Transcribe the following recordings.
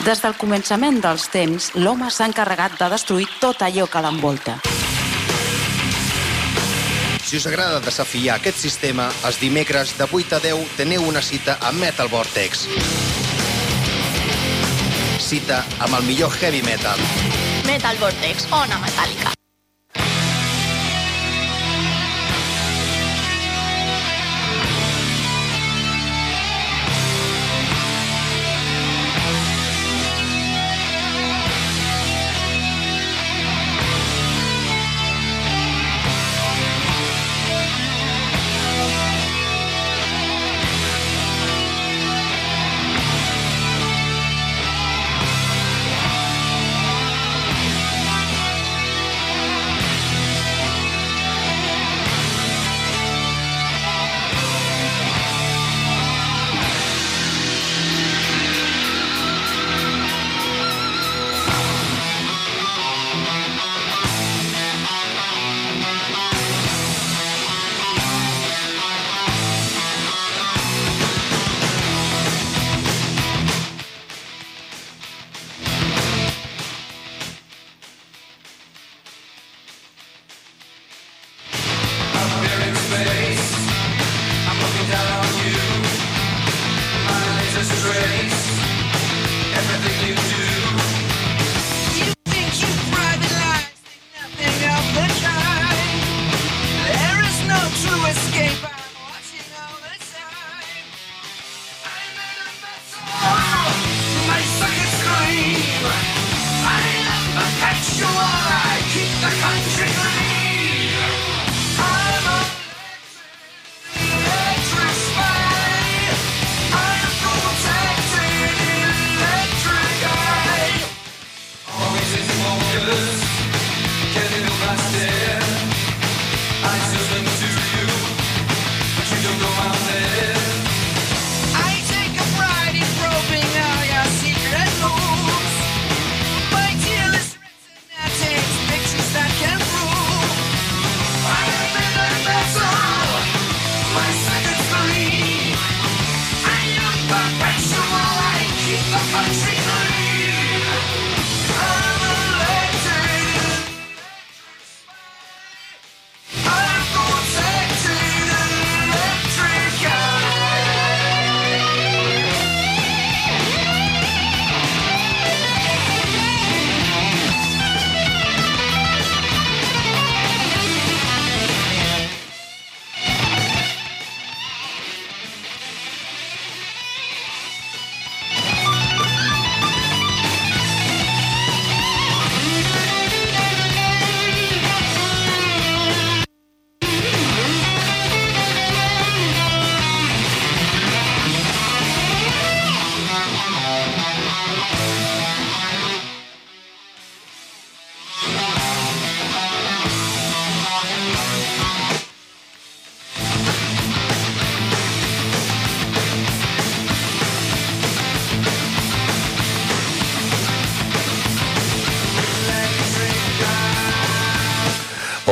Des del començament dels temps, l'home s'ha encarregat de destruir tot allò que l'envolta. Si us agrada desafiar aquest sistema, els dimecres de 8 a 10 teniu una cita a Metal Vortex. Cita amb el millor heavy metal. Metal Vortex, ona metàl·lica.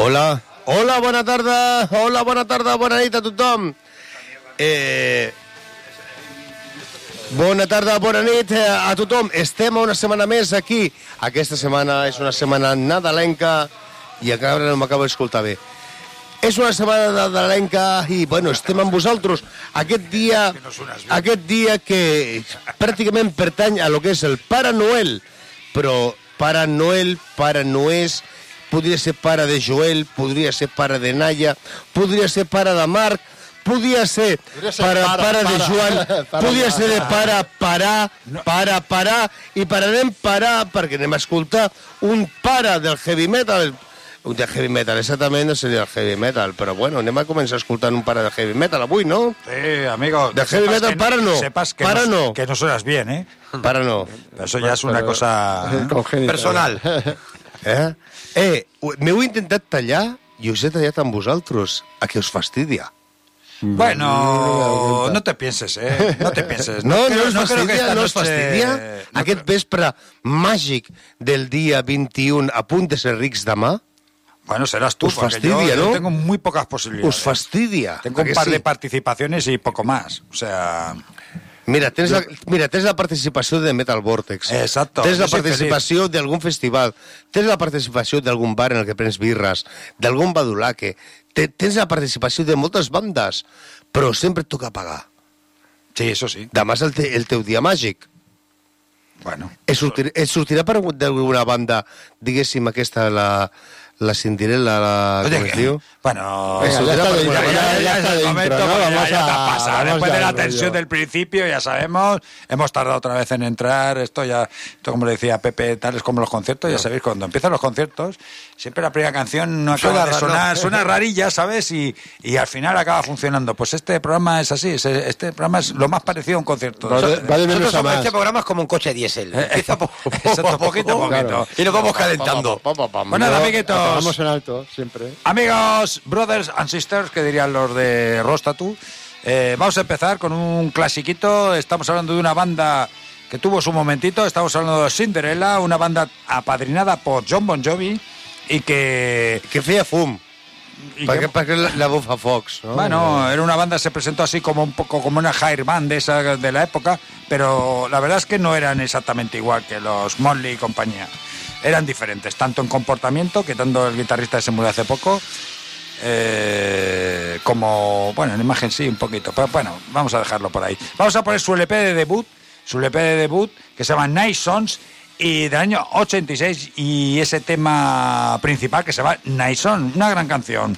Hola, hola, bona tarda, hola, bona tarda, bona nit a tothom. Eh, bona tarda, bona nit eh, a tothom. Estem una setmana més aquí. Aquesta setmana és una setmana nadalenca i encara no m'acabo d'escoltar bé. És una setmana nadalenca i, bueno, estem amb vosaltres. Aquest dia, aquest dia que pràcticament pertany a lo que és el Pare Noel, però Pare Noel, Pare Noés, podria ser pare de Joel, podria ser pare de Naya, podria ser pare de Marc, podria ser, Podria ser pare, pare, pare, de. Joan, podria ser de pare. pare, parar, para, parar, i pararem parar perquè anem a escoltar un pare del heavy metal, un de heavy metal, exactament no seria el heavy metal, però bueno, anem a començar escoltant un pare del heavy metal avui, no? Sí, amigo. De heavy metal, que para no. Sepas que Para no. Que no suenas bien, ¿eh? Para no. Pero eso ya es una cosa... ¿eh? Personal. Eh? Eh, m'heu intentat tallar i us he tallat amb vosaltres, a que us fastidia. Bueno, no te pienses, ¿eh? No te pienses. No, no, creo- us creo que fastidia, no us noche- fastidia no aquest creo- vespre màgic del dia 21 a punt de ser rics demà? Bueno, serás tú, Us porque fastidia, yo, yo ¿no? tengo muy pocas posibilidades. Us fastidia. Tengo un par sí? de participaciones y poco más. O sea... Mira, tens la, mira, tens la participació de Metal Vortex. Exacto, Tens la participació d'algun festival. Tens la participació d'algun bar en el que prens birres, d'algun badulaque. Te- Tens la participació de moltes bandes, però sempre et toca pagar. Sí, eso sí. Demà és el, te, el teu dia màgic. Bueno. Et, sortir, et sortirà per d'alguna banda, diguéssim, aquesta, la, la Cinderella, la, Oye, que-? Bueno, Eso, ya está dentro, ya, ya- ya- ya ya es está dentro, momento, ¿no? ya- has pasado. Después de la tensión del principio, ya sabemos, hemos tardado otra vez en entrar. Esto ya, esto como le decía Pepe, tal es como los conciertos. Ya sabéis, cuando empiezan los conciertos, siempre la primera canción no acaba Suena de raro. sonar, suena rarilla, ¿sabes? Y, y al final acaba funcionando. Pues este programa es así, es- este programa es lo más parecido a un concierto. Va de, va de menos Nosotros a más. este programa es como un coche diésel. Empieza po- Exacto, poquito a poquito. Claro. Y nos vamos calentando. Nada, amiguitos. Vamos en alto, siempre. Amigos, brothers and sisters, que dirían los de Rostatu, eh, vamos a empezar con un clasiquito. Estamos hablando de una banda que tuvo su momentito. Estamos hablando de Cinderella, una banda apadrinada por John Bon Jovi y que... Que feia fum. perquè, que- perquè la, la bufa Fox, no? bueno, era una banda, se presentó así como un poco como una hair band de esa de la época, pero la verdad es que no eran exactamente igual que los Motley y compañía. Eran diferentes, tanto en comportamiento, que tanto el guitarrista se murió hace poco, eh, como, bueno, en imagen sí, un poquito, pero bueno, vamos a dejarlo por ahí. Vamos a poner su LP de debut, su LP de debut, que se llama Nice Sons, y del año 86, y ese tema principal que se Nice Sons, una gran canción.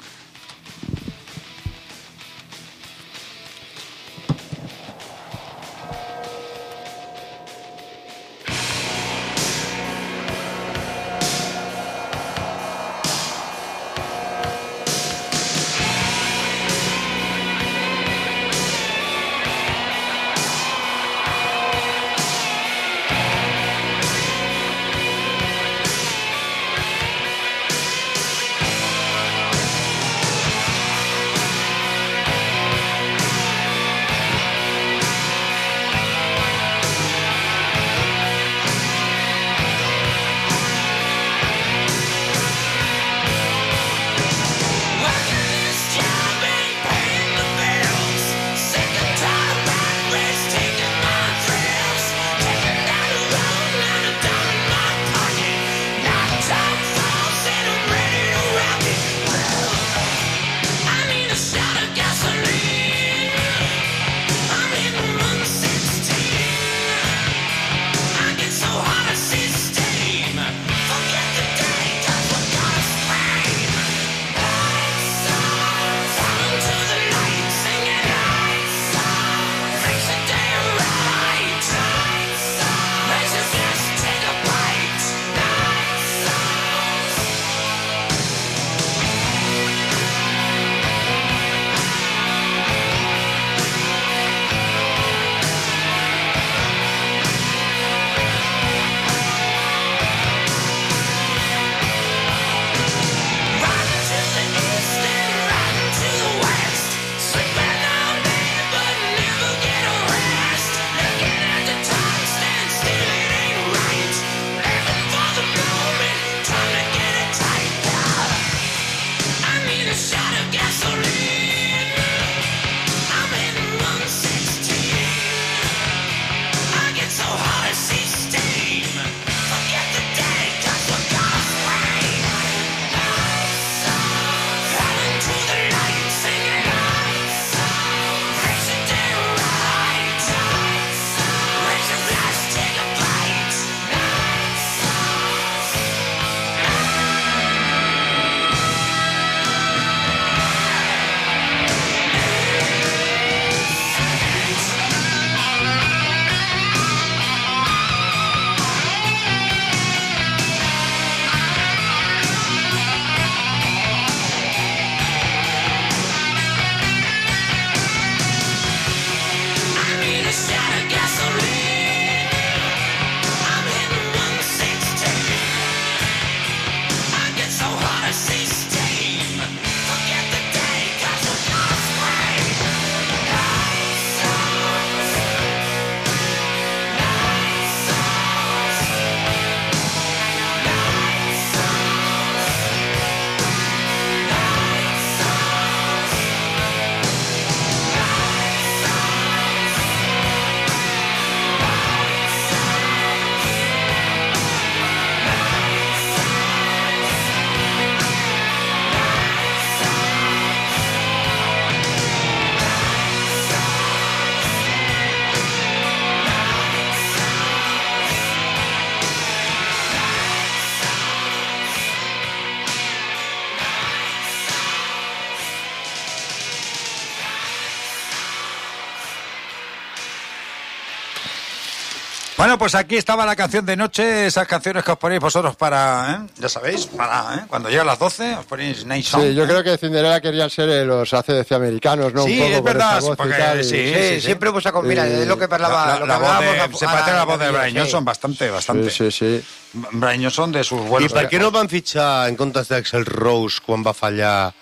Bueno, pues aquí estaba la canción de noche, esas canciones que os ponéis vosotros para, ¿eh? ya sabéis, para, ¿eh? cuando llega las 12 os ponéis Night Song. Sí, yo ¿eh? creo que Cinderella querían ser los ACDC americanos, ¿no? Sí, Un poco es verdad, y porque tal, y- sí, Sí, sí, sí. siempre hemos sacado, mira, es lo que parlava, La, lo que la voz de- se a- parece a la a- voz de Brian sí. Johnson bastante, Sí, bastante. sí, sí. Brian Johnson de sus buenos... per què no van fitxar en comptes d'Axel Rose quan va fallar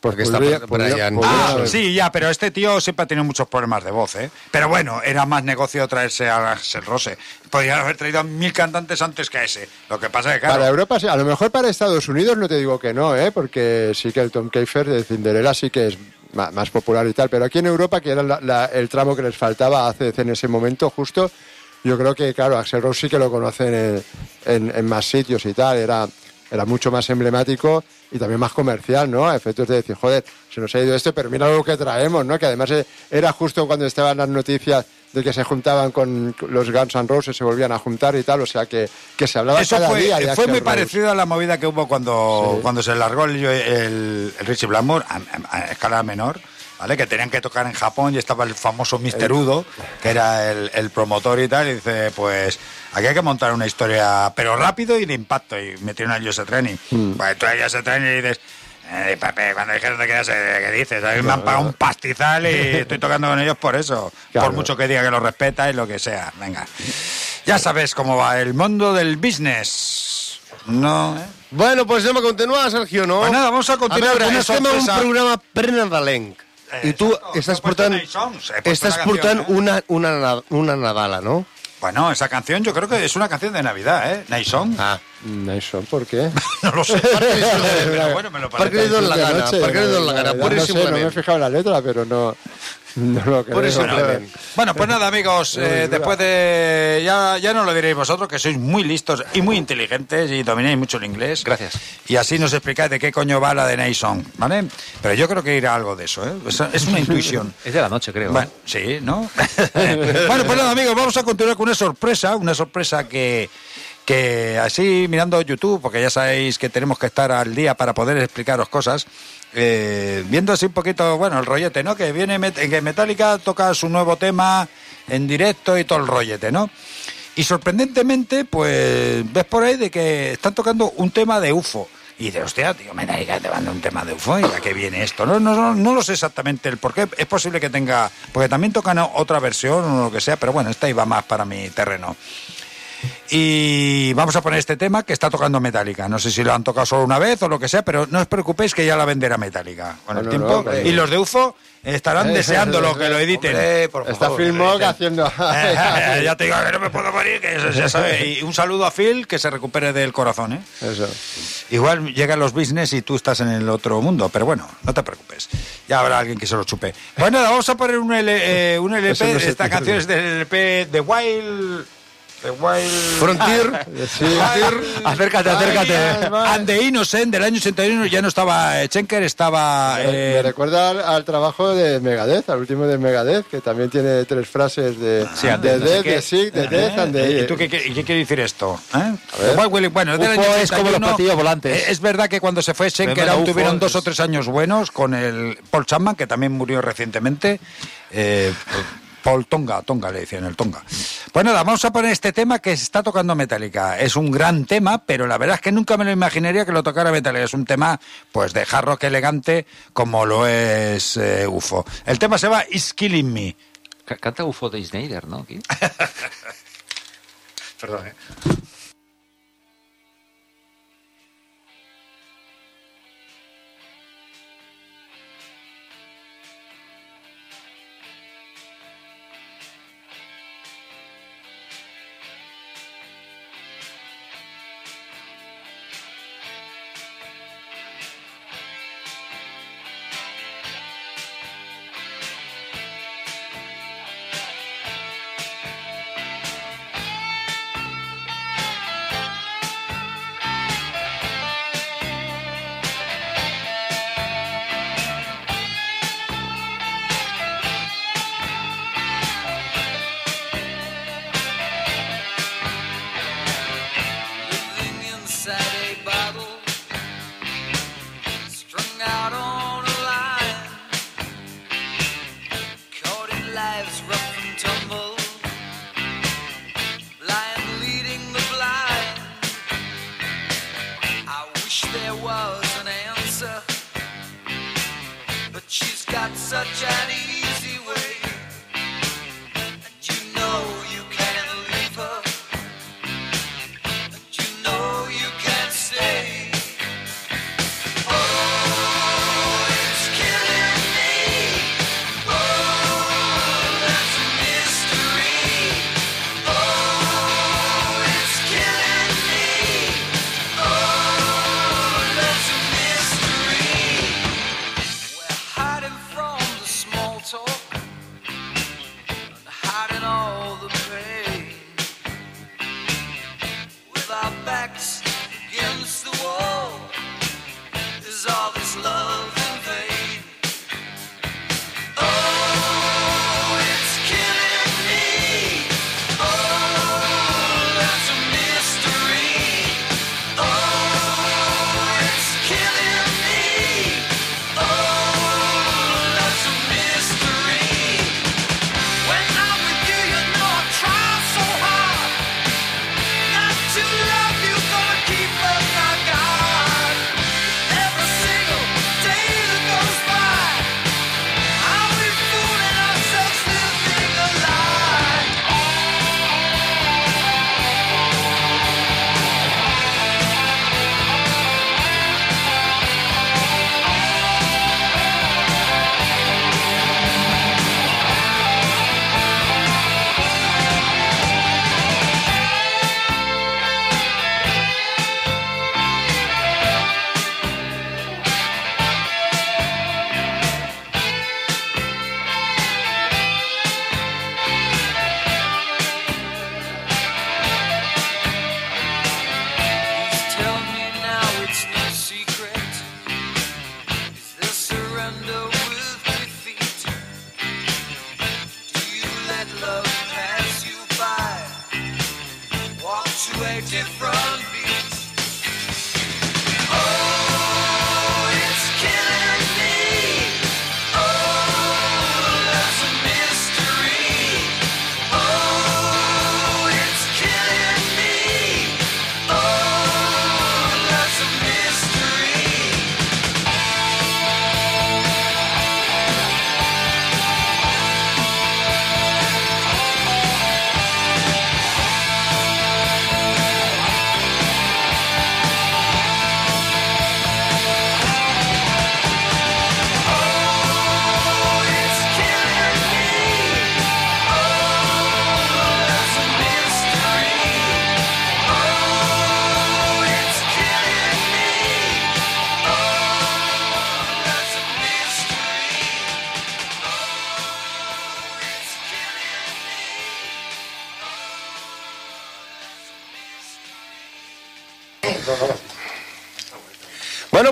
Perquè està podria- per podria- Brian Ah, haber- sí, ya, pero este tío siempre ha tenido muchos problemas de voz, ¿eh? Pero bueno, era más negocio traerse a Axel Rose. Podrían haber traído a mil cantantes antes que a ese. Lo que pasa es que, claro, Para Europa, sí. a lo mejor para Estados Unidos no te digo que no, ¿eh? porque sí que el Tom Keifer de Cinderella sí que es ma- más popular y tal, pero aquí en Europa, que era la- la- el tramo que les faltaba ACDC en ese momento justo, yo creo que, claro, Axel Rose sí que lo conocen en, en- en más sitios y tal, era, era mucho más emblemático y también más comercial, ¿no? A efectos de decir, joder, se nos ha ido este, pero mira lo que traemos, ¿no? Que además eh, era justo cuando estaban las noticias de que se juntaban con los Guns N' Roses, se volvían a juntar y tal, o sea que, que se hablaba Eso cada fue, día de fue muy Rose. parecido a la movida que hubo cuando, Sí. cuando se largó el, el, el Richie Blackmore a, a- a escala menor, ¿vale? Que tenían que tocar en Japón y estaba el famoso Mr. Udo, que era el, el promotor y tal, y dice, pues aquí hay que montar una historia, pero rápido y de impacto, y metieron a Jose Training. Mm. Pues tú a Jose Training y dices... Eh, Pepe, cuando dijeron que ¿qué dices? A mí me han pagado un pastizal y estoy tocando con ellos por eso. Claro. Por mucho que diga que lo respeta y lo que sea. Venga. Ya sabes cómo va el mundo del business. No, eh? Bueno, pues anem a continuar, Sergio, no? Pues nada, vamos a continuar A veure, con una estem en un programa prenadalenc. I tu Exacto, he puesto estàs la portant canción, ¿eh? una, una, na- una Nadala, no? Bueno, esa canción yo creo que es una canción de Navidad, ¿eh? Night Song. Ah, Nice, ¿por qué? No lo sé. pero bueno, me lo parece. li dono la De gana? li dono la gana? no, i no sé, no me he fijado en la letra, pero no, no lo creo. Pura i simplement. Bueno, pues nada, amigos, eh, después de. Ya, ya no lo diréis vosotros, que sois muy listos y muy inteligentes y domináis mucho el inglés. Gracias. Y así nos explicáis de qué coño va la de Song, ¿vale? Pero yo creo que irá algo de eso, ¿eh? Es, es una intuición. Es de la noche, creo. Bueno, sí, ¿no? bueno, pues nada, amigos, vamos a continuar con una sorpresa, una sorpresa que, que así mirando YouTube, porque ya sabéis que tenemos que estar al día para poder explicaros cosas, eh, viendo así un poquito, bueno, el rollete, ¿no? Que viene, que Metallica toca su nuevo tema en directo y todo el rollete, ¿no? Y sorprendentemente, pues ves por ahí de que están tocando un tema de UFO. Y de hostia, tío, Metallica te manda un tema de UFO y a qué viene esto. No, no, no, no lo sé exactamente el por qué. Es posible que tenga. Porque también tocan otra versión o lo que sea, pero bueno, esta iba más para mi terreno. Y vamos a poner este tema que está tocando Metallica. No sé si lo han tocado solo una vez o lo que sea, pero no os preocupéis que ya la venderá Metallica con el tiempo. no, y los de UFO estarán deseándolo que lo editen. Hombre, por Está favor. Phil Mogg haciendo... ya te digo que no me puedo morir, que eso ya sabe. Y un saludo a Phil, que se recupere del corazón, ¿eh? Eso. Igual llegan los business y tú estás en el otro mundo, pero bueno, no te preocupes. Ya habrá alguien que se lo chupe. Pues nada, vamos a poner un, L- eh, un LP. No Esta canción es del LP The Wild. The Wild. Frontier, Sí. Acércate, acércate. And the Innocent del año 81 ya no estaba eh, Schenker, estaba. Me- eh, Me recuerda al, al trabajo de Megadeth, al último de Megadeth, que también tiene tres frases de, Sí, de no sé Death, qué. de Sick, de Death and de... ¿Y tú qué, qué- qué quiere decir esto? ¿Eh? ver. The Wild Willy- bueno, es del año es como los 81. platillos volantes. Eh, Es verdad que cuando se fue Schenker aún tuvieron dos o tres años buenos con el Paul Chapman, que también murió recientemente. Eh, Paul Tonga, Tonga le decían, el Tonga. Pues nada, vamos a poner este tema que se está tocando Metallica. Es un gran tema, pero la verdad es que nunca me lo imaginaría que lo tocara Metallica. Es un tema, pues, de hard rock elegante, como lo es eh, UFO. El tema se llama It's Killing Me. Ca- Canta UFO de Snyder, ¿no? Perdón, ¿eh?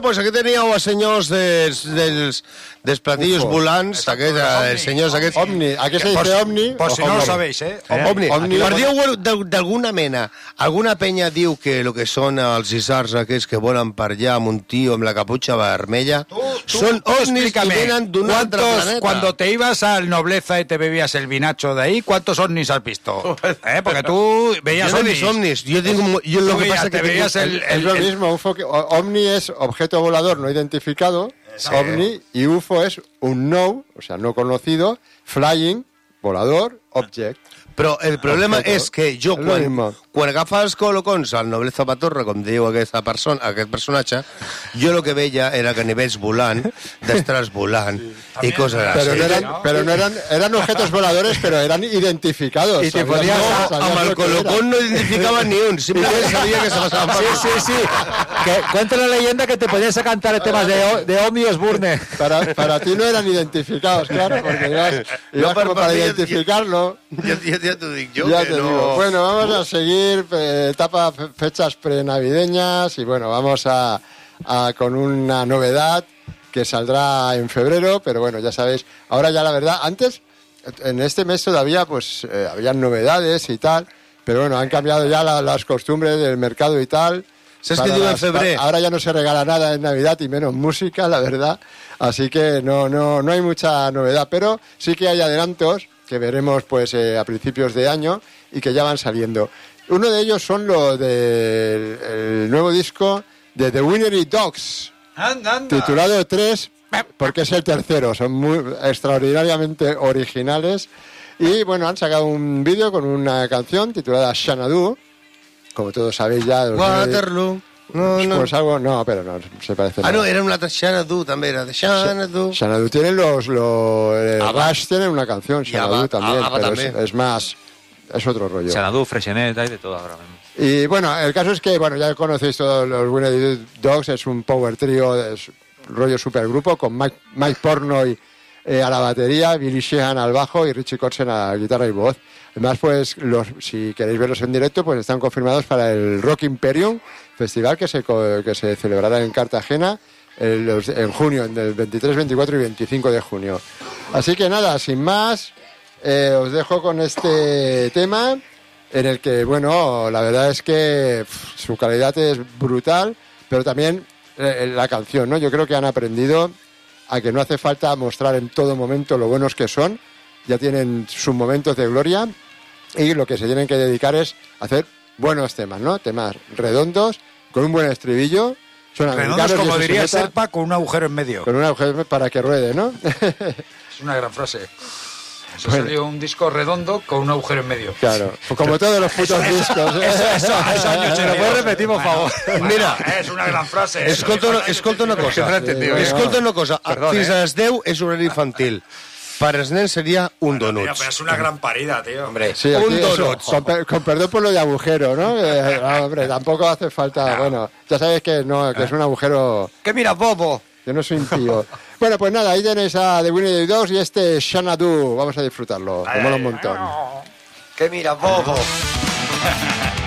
Pues aquí teníeu els senyors dels, dels, dels platillos Ufo. volants, aquests, eh, els senyors aquests... Omni, Por dice Omni. por si no Omni. lo sabéis, ¿eh? Omni. Omni. Per dir-ho de- d'alguna mena, alguna penya diu que el que són els isars aquests que volen per allà amb un tio amb la caputxa vermella són ovnis i explícame, venen d'un altre ¿cuántos, planeta. cuando te ibas al Nobleza y te bebías el vinacho de ahí, ¿cuántos ovnis has visto? ¿Eh? Porque tú veías jo no he ovnis. vist ovnis. Jo, tinc, un- jo lo que veías- pasa te que tinc- veías el, Es el- lo el- mismo, UFO que, o- Omni es objeto volador no identificado, OVNI, y UFO es un no, o sea, no conocido, flying, volador, object. Però el problema Objeto. és que jo, quan, quan agafa els colocons al noble Zapatorra, com diu aquesta persona, aquest personatge, jo el que veia era que nivells volant, destrals volant i coses Pero així. no eran, pero no eran, eran objetos voladores, pero eran identificados. Y te ponías no, a- Amb el colocón no identificava ni un, simplement sabia que se per Sí, sí, sí. Que cuenta la leyenda que te ponías a cantar temas de, de Omni Osburne. Para, para ti no eran identificados, claro, porque ibas, ibas pero como para para identificarlo. Ja, ja, ja t'ho dic jo, ya que te no... digo. Bueno, vamos a seguir, eh, etapa, fe- fechas prenavideñas y bueno, vamos a, a- con una novedad que saldrá en febrero, pero bueno, ya sabéis, ahora ya la verdad, antes, en este mes todavía pues eh, habían novedades y tal, pero bueno, han cambiado ya la- las costumbres del mercado y tal. ¿Sabes qué Para digo en febrero? Ahora ya no se regala nada en Navidad y menos música, la verdad. Así que no, no, no hay mucha novedad, pero sí que hay adelantos que veremos pues eh, a principios de año y que ya van saliendo. Uno de ellos son los del el nuevo disco de The Winery Dogs, Anda, anda. titulado 3, porque es el tercero, son muy extraordinariamente originales. Y bueno, han sacado un vídeo con una canción titulada Xanadu, como todos sabéis ya. Waterloo. No, no. Pues algo, no, pero no, se parece Ah, nada. no, era una altra Xanadu, també era de Xanadu. Xanadu tienen los, los eh, tienen una canción, Xanadu Abba- también, Abba pero también. Es, es más, es otro rollo. Xanadu, Freshenet, hay de todo ahora mismo. Y bueno, el caso es que, bueno, ya conocéis todos los Winnie Dogs, es un power trío, es rollo supergrupo con Mike, Mike Pornoy eh, a la batería, Billy Sheehan al bajo y Richie Kotzen a la guitarra y voz. Además, pues, los, si queréis verlos en directo, pues están confirmados para el Rock Imperium Festival que se, que se celebrará en Cartagena en, los- en junio, en el 23, 24 y 25 de junio. Así que nada, sin más, eh, os dejo con este tema en el que, bueno, la verdad es que su calidad es brutal, pero también eh, la canción, ¿no? Yo creo que han aprendido a que no hace falta mostrar en todo momento lo buenos que son, ya tienen sus momentos de gloria y lo que se tienen que dedicar es hacer buenos temas, ¿no? Temas redondos, con un buen estribillo, son Redondos, como eso se diría nota, Serpa, con un agujero en medio. con un agujero para que ruede, ¿no? Es una gran frase. Eso Bueno. salió un disco redondo con un agujero en medio. claro, como todos los putos discos. ¿eh? Eso, eso, años ¿Me lo puedes repetir, por favor? Mira, Es una gran frase. escolta una, escolta una cosa. eh. Escolta una cosa. Perdón, Fins eh. a 10 és horari infantil. Per als nens seria un Mira, donuts. pero es una gran parida, tío. Hombre, Sí, Un donut. con, per- con perdón por lo de agujero, ¿no? Eh, no, hombre, tampoco hace falta. Bueno, ya sabes que no, que es un agujero. ¿qué mira, bobo? Yo no soy impío. bueno, pues nada, ahí tenéis a The Winnie the Dogs y este Xanadu. Vamos a disfrutarlo. Me mola un montón. ¿Qué mira, bobo?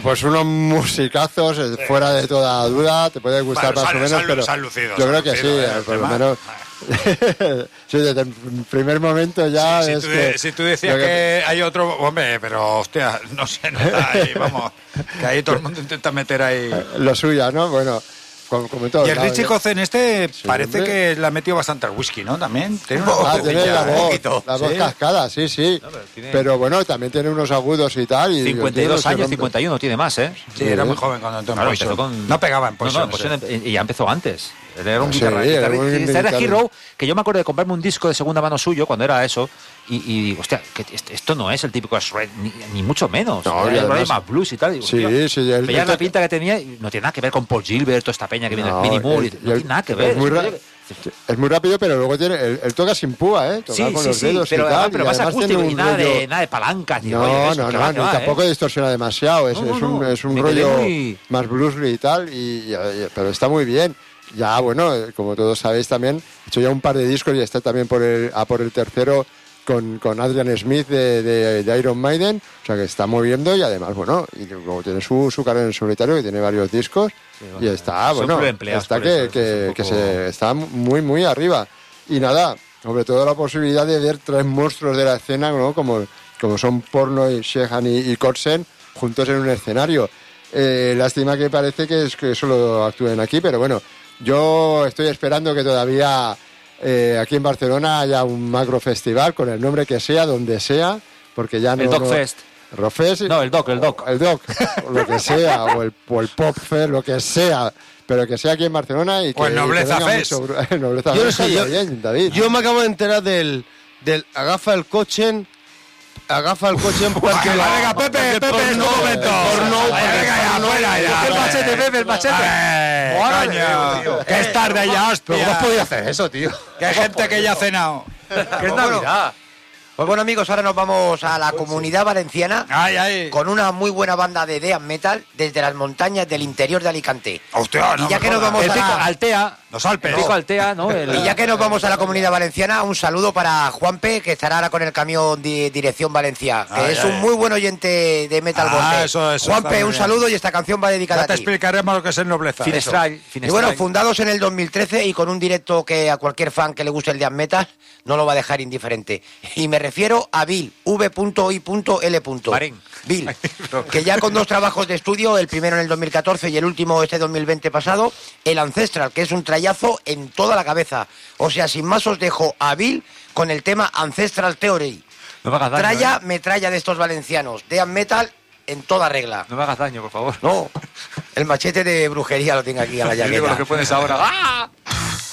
Bueno, pues unos musicazos, eh, fuera de toda duda, te puede gustar Bueno, más o menos, pero lucido, yo creo que sí, lucido, eh, ¿eh? por lo menos... sí, desde el primer momento ya si, es tú, que... si tú decías que... hay otro, hombre, pero hostia, no se nota ahí, vamos, que ahí todo el mundo intenta meter ahí. Lo suya, ¿no? Bueno, Y el Richie ¿no? Cocen este parece hombre. que le ha metido bastante al whisky, ¿no? También. Tiene una Ah, tiene la ¿eh? voz, la voz Sí. cascada, sí, sí. pero tiene- Pero bueno, también tiene unos agudos y tal. Y 52 se años, rompe. 51, tiene más, ¿eh? Sí, era muy joven cuando entró en Claro, Poison. empezó con- No pegaba en No, Poison. no, en Poison ese. y ya empezó antes. Era un Sí, guitarra, era guitarra- un guitarra guitarra- Hero, que yo me acuerdo de comprarme un disco de segunda mano suyo cuando era eso, y, y digo, hostia, que esto no es el típico shred, ni, ni mucho menos. No, Era además- más blues y tal. Digo, Sí, sí, el la pinta que tenía y no tiene nada que ver con Paul Gilbert, toda esta peña que viene, No, Moore, el- y- y no el- tiene nada que es ver. muy Es muy rápido, pero luego tiene. Él, él toca sin púa, ¿eh? Toca Sí, con sí, los sí, dedos pero, y tal. pero y más acústico y nada, de, nada de palancas ni No, rollo eso, no, no, va, va, tampoco ¿eh? distorsiona demasiado. Es, No, no, es un, no. es un rollo muy- más bluesy y tal, y, y- pero está muy bien. Ya, bueno, eh, como todos sabéis también, he hecho ya un par de discos y está también por el, a por el tercero con, con Adrian Smith de, de- de Iron Maiden, o sea que está moviendo y además, bueno, y como tiene su, su carrera en solitario, que tiene varios discos, y está, bueno, está que, eso, que- es un que poco- se está muy, muy arriba. Y nada, sobre todo la posibilidad de ver tres monstruos de la escena, ¿no? como, como son Porno y Shehan y, y Korsen, juntos en un escenario. Eh, lástima que parece que, es, que solo actúen aquí, pero bueno, yo estoy esperando que todavía eh, aquí en Barcelona haya un macro festival con el nombre que sea, donde sea, porque ya no... El Doc no- Fest. Rockfest, No, el Doc, el Doc. el Doc, o lo que sea, o el, o el Pop Fest, lo que sea, pero que sea aquí en Barcelona y que, O el Nobleza que Fest. mucho Nobleza Yo no Fest sé, está yo, bien, David. yo me acabo de enterar del, del agafa el coche, agafa el coche porque Venga, venga, Pepe, Pepe, tu porno- momento. porno, Venga, ya, ya. El machete, Pepe, el machete. Eh, que es tarde ya, hostia. ¿Cómo has podido hacer eso, tío? Que hay gente que ya ha cenado. Que es Navidad. Pues bueno amigos, ahora nos vamos a la comunidad valenciana Ay, ay. con una muy buena banda de death metal desde las montañas del interior de Alicante. Hostia, no y ya que nos vamos El a pico, la, Altea. Los Alpes. El pico Altea, ¿no? El- y ya que nos vamos a la comunidad valenciana, un saludo para Juanpe, que estará ahora con el camión de dirección Valencia, que Ay, es un muy buen oyente de Metal Ah, eso- eso Juanpe, un saludo y esta canción va dedicada Ya te a ti. explicaremos lo que es el nobleza. Finestral. Y Finestral. bueno, fundados en el 2013 y con un directo que a cualquier fan que le guste el death metal no lo va a dejar indiferente. Y me refiero a Bill, v.i.l. Marín. Bill, que ya con dos trabajos de estudio, el primero en el 2014 y el último este 2020 pasado, el Ancestral, que es un trayazo en toda la cabeza. O sea, sin más os dejo a Bill con el tema Ancestral Theory. No me hagas daño. Traya, ¿eh? metralla de estos valencianos. Death metal en toda regla. No me hagas daño, por favor. No, el machete de brujería lo tengo aquí a la llagueta. lo que pones ahora. ¡Ah!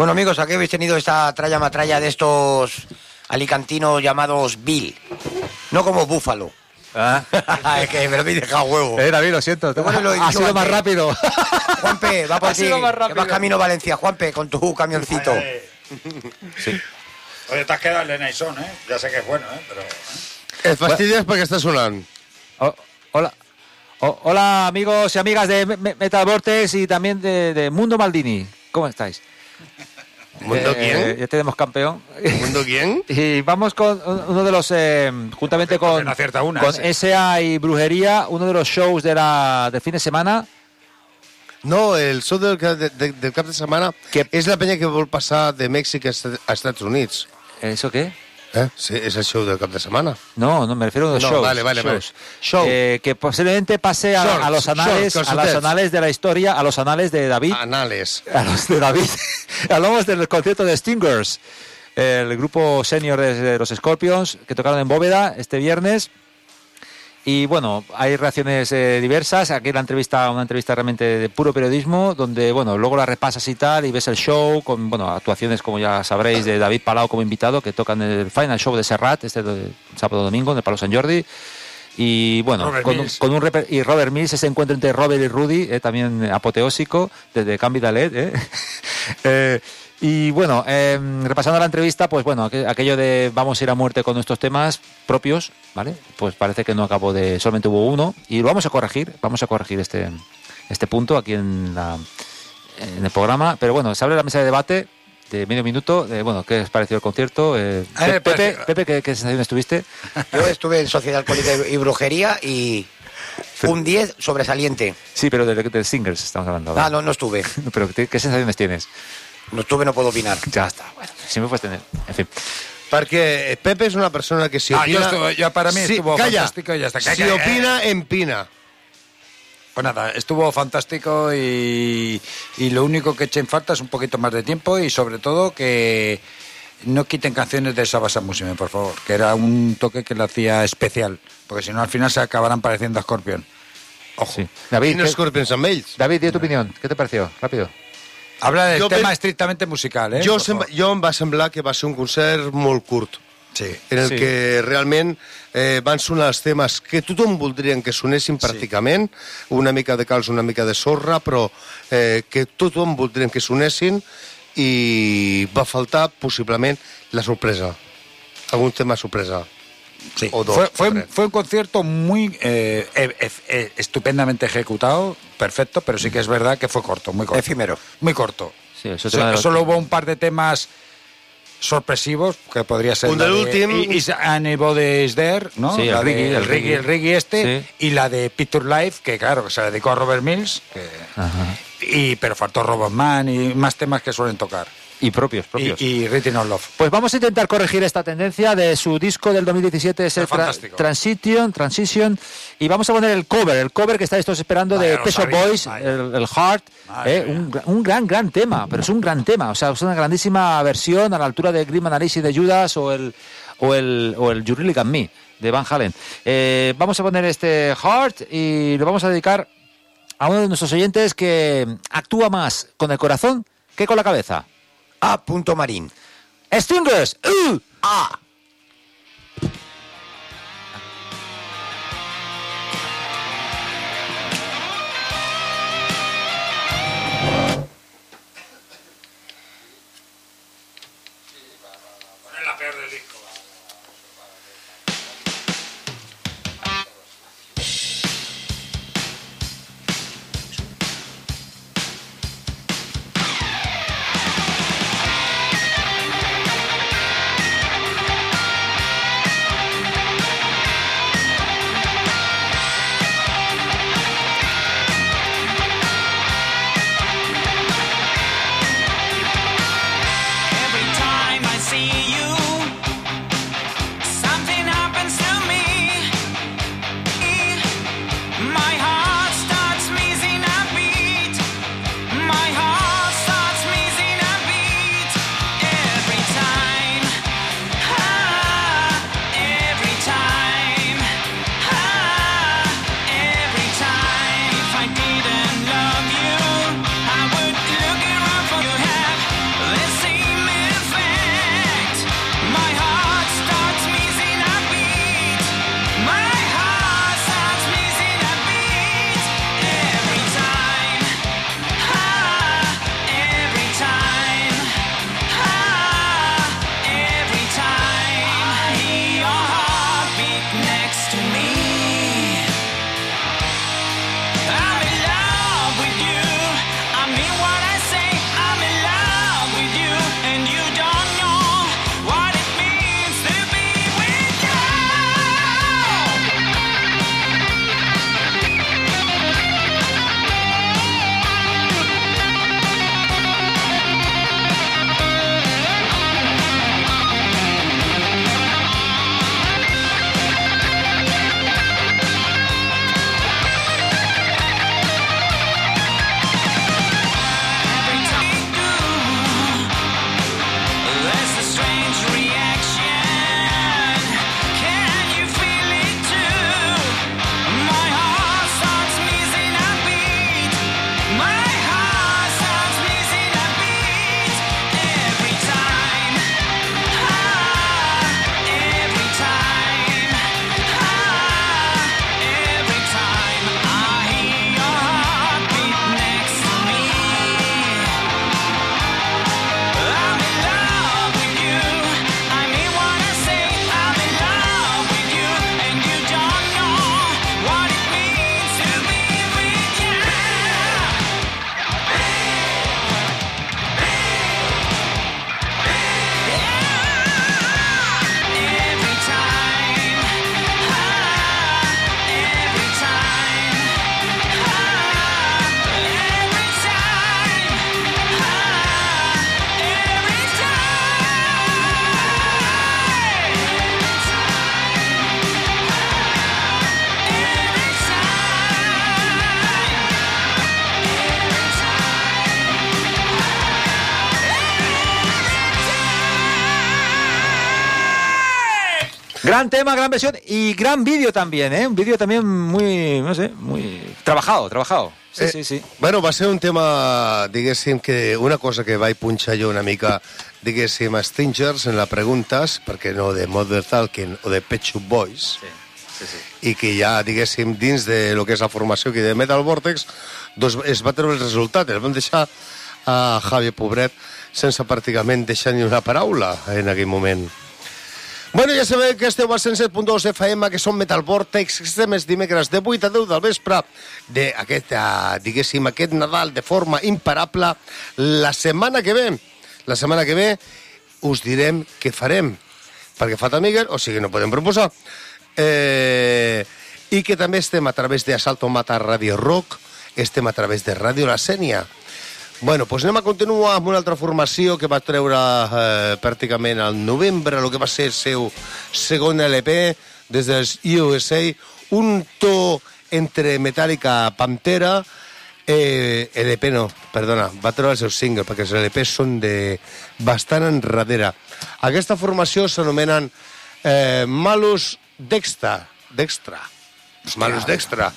Bueno, amigos, aquí habéis tenido esta tralla matralla de estos alicantinos llamados Bill. No como Búfalo. Ah. es que me lo habéis dejado huevo. Eh, David, lo siento. Pero bueno, lo ha dicho sido más rápido. Juanpe, va por Ha ti. sido más que vas camino a Valencia, Juanpe, con tu camioncito. Oye, te has quedado el Naison, ¿eh? Ya sé que es bueno, ¿eh? Pero... Et fastidies perquè està sonant. Oh, hola. Oh, hola amigos y amigas de Me- Me- Metal Vortex y también de, de Mundo Maldini. ¿Cómo estáis? ¿Mundo Eh, quién? Ya tenemos campeón. ¿Mundo quién? Y vamos con uno de los, eh, juntamente con, acierta una, con. SA y Brujería, uno de los shows de la, del fin de semana. No, el show del, cap de, de, del cap de setmana Que- és la penya que vol passar de Mèxic a Est- a Estats Units. ¿Eso qué? Eh? Sí, és el show del cap de setmana. No, no, me refiero a los No, shows. vale, vale, vale. shows. Show. Eh, que posiblemente pase a, Shorts, a los anales, shorts, a calcetets. anales de la historia, a los anales de David. Anales. a los de David. Hablamos del concierto de Stingers, el grupo senior de los Scorpions, que tocaron en Bóveda este viernes. Y bueno, hay reacciones eh, diversas. Aquí la entrevista, una entrevista realmente de puro periodismo, donde bueno, luego la repasas y tal, y ves el show con bueno, actuaciones, como ya sabréis, de David Palau como invitado, que tocan el final show de Serrat, este sábado domingo, en el Palo San Jordi. Y bueno, Robert con, con un reper- y Robert Mills, ese encuentro entre Robert y Rudy, eh, también apoteósico, desde Cambi Dalet. ¿eh? Eh, y bueno, eh, repasando la entrevista, pues bueno, aqu- aquello de vamos a ir a muerte con nuestros temas propios, ¿vale? Pues parece que no acabó de, solamente hubo uno, y lo vamos a corregir, vamos a corregir este, este punto aquí en, la- en el programa, pero bueno, se abre la mesa de debate de medio minuto, de, bueno, ¿qué os pareció el concierto? Eh, Pepe, Pepe, ¿qué, qué sensación estuviste? Yo estuve en Sociedad Alcohólica y Brujería y un 10 sobresaliente. Sí, pero de, de singles estamos hablando. ahora. Ah, no, no estuve. Pero ¿qué, qué sensaciones tienes? No estuve, no puedo opinar. Ya está, bueno, siempre puedes tener. En fin. Perquè Pepe és una persona que si Ah, opina... estuvo- para mí estuvo calla. fantástico y ya está. Si Calla, opina, empina. Pues nada, estuvo fantástico y, y lo único que eché en falta es un poquito más de tiempo y sobre todo que no quiten canciones de Sabasa Musime, por favor, que era un toque que le hacía especial, porque si no al final se acabarán pareciendo a Scorpion. Ojo. Sí. David, Quin ¿qué- Scorpions amb ells? David, di tu opinión. ¿Qué te pareció? Rápido. Habla del Jo tema pen- estrictamente musical, ¿eh? Jo, sem jo em va semblar que va ser un concert molt curt, Sí. en el Sí. que realment eh, van sonar els temes que tothom voldrien que sonessin pràcticament, una mica de calç, una mica de sorra, però eh, que tothom voldrien que sonessin i va faltar possiblement la sorpresa, algun tema sorpresa. Sí. O dos, fue, un concierto muy eh, eh, eh, estupendamente ejecutado, perfecto, pero sí que es verdad que fue corto, muy corto. Efímero. Muy corto. Sí, eso Solo hubo un par de temas sorpresivos, que podría ser Un la del de últim. I- Is Anybody's There, ¿no? Sí, el la de- reggae, el el este, Sí. y la de Picture Life, que claro, que se la dedicó a Robert Mills, que- Ajá. y, pero faltó Robot Man y más temas que suelen tocar. Y propios, Y, propios. y Written on Love. Pues vamos a intentar corregir esta tendencia de su disco del 2017, es el Tra-. Transition, Transition, y vamos a poner el cover, el cover que estáis todos esperando Vaya, de Peso sabía, Boys, el, el Heart, eh, un, un gran, gran tema, pero es un gran tema, o sea, es una grandísima versión a la altura de Grim Analysis de Judas o el, o el, o el You Really Got Me de Van Halen. Eh, vamos a poner este Heart y lo vamos a dedicar a uno de nuestros oyentes que actúa más con el corazón que con la cabeza. A. Marín. Stingers. ¡Uh! A. Gran tema, gran versión y gran vídeo también, ¿eh? Un vídeo también muy, no sé, muy trabajado, trabajado. Sí, Eh, sí, sí. Bueno, va ser un tema, diguéssim, que una cosa que vaig punxar jo una mica, diguéssim, a Stingers en la preguntes, perquè no de Mother Talking o de Pet Shop Boys, Sí, sí, sí. i que ja, diguéssim, dins de lo que és la formació aquí de Metal Vortex, doncs es va treure el resultat. El vam deixar a Javier Pobret sense pràcticament deixar ni una paraula en aquell moment. Bueno, ja sabeu que esteu al 107.2 FM, que són Metal Vortex, que estem els dimecres de 8 a 10 del vespre d'aquest, diguéssim, aquest Nadal de forma imparable. La setmana que ve, la setmana que ve, us direm què farem, perquè fa Miguel, o sigui, no podem proposar. Eh, I que també estem a través de Mata Radio Rock, estem a través de Ràdio La Sènia, Bueno, doncs anem a continuar amb una altra formació que va treure eh, pràcticament al novembre, el que va ser el seu segon LP des dels USA, un to entre Metallica Pantera, eh, LP no, perdona, va treure el seu single, perquè els LP són de bastant enrere. Aquesta formació s'anomenen eh, Malus Dextra. Dextra. Malus Dextra.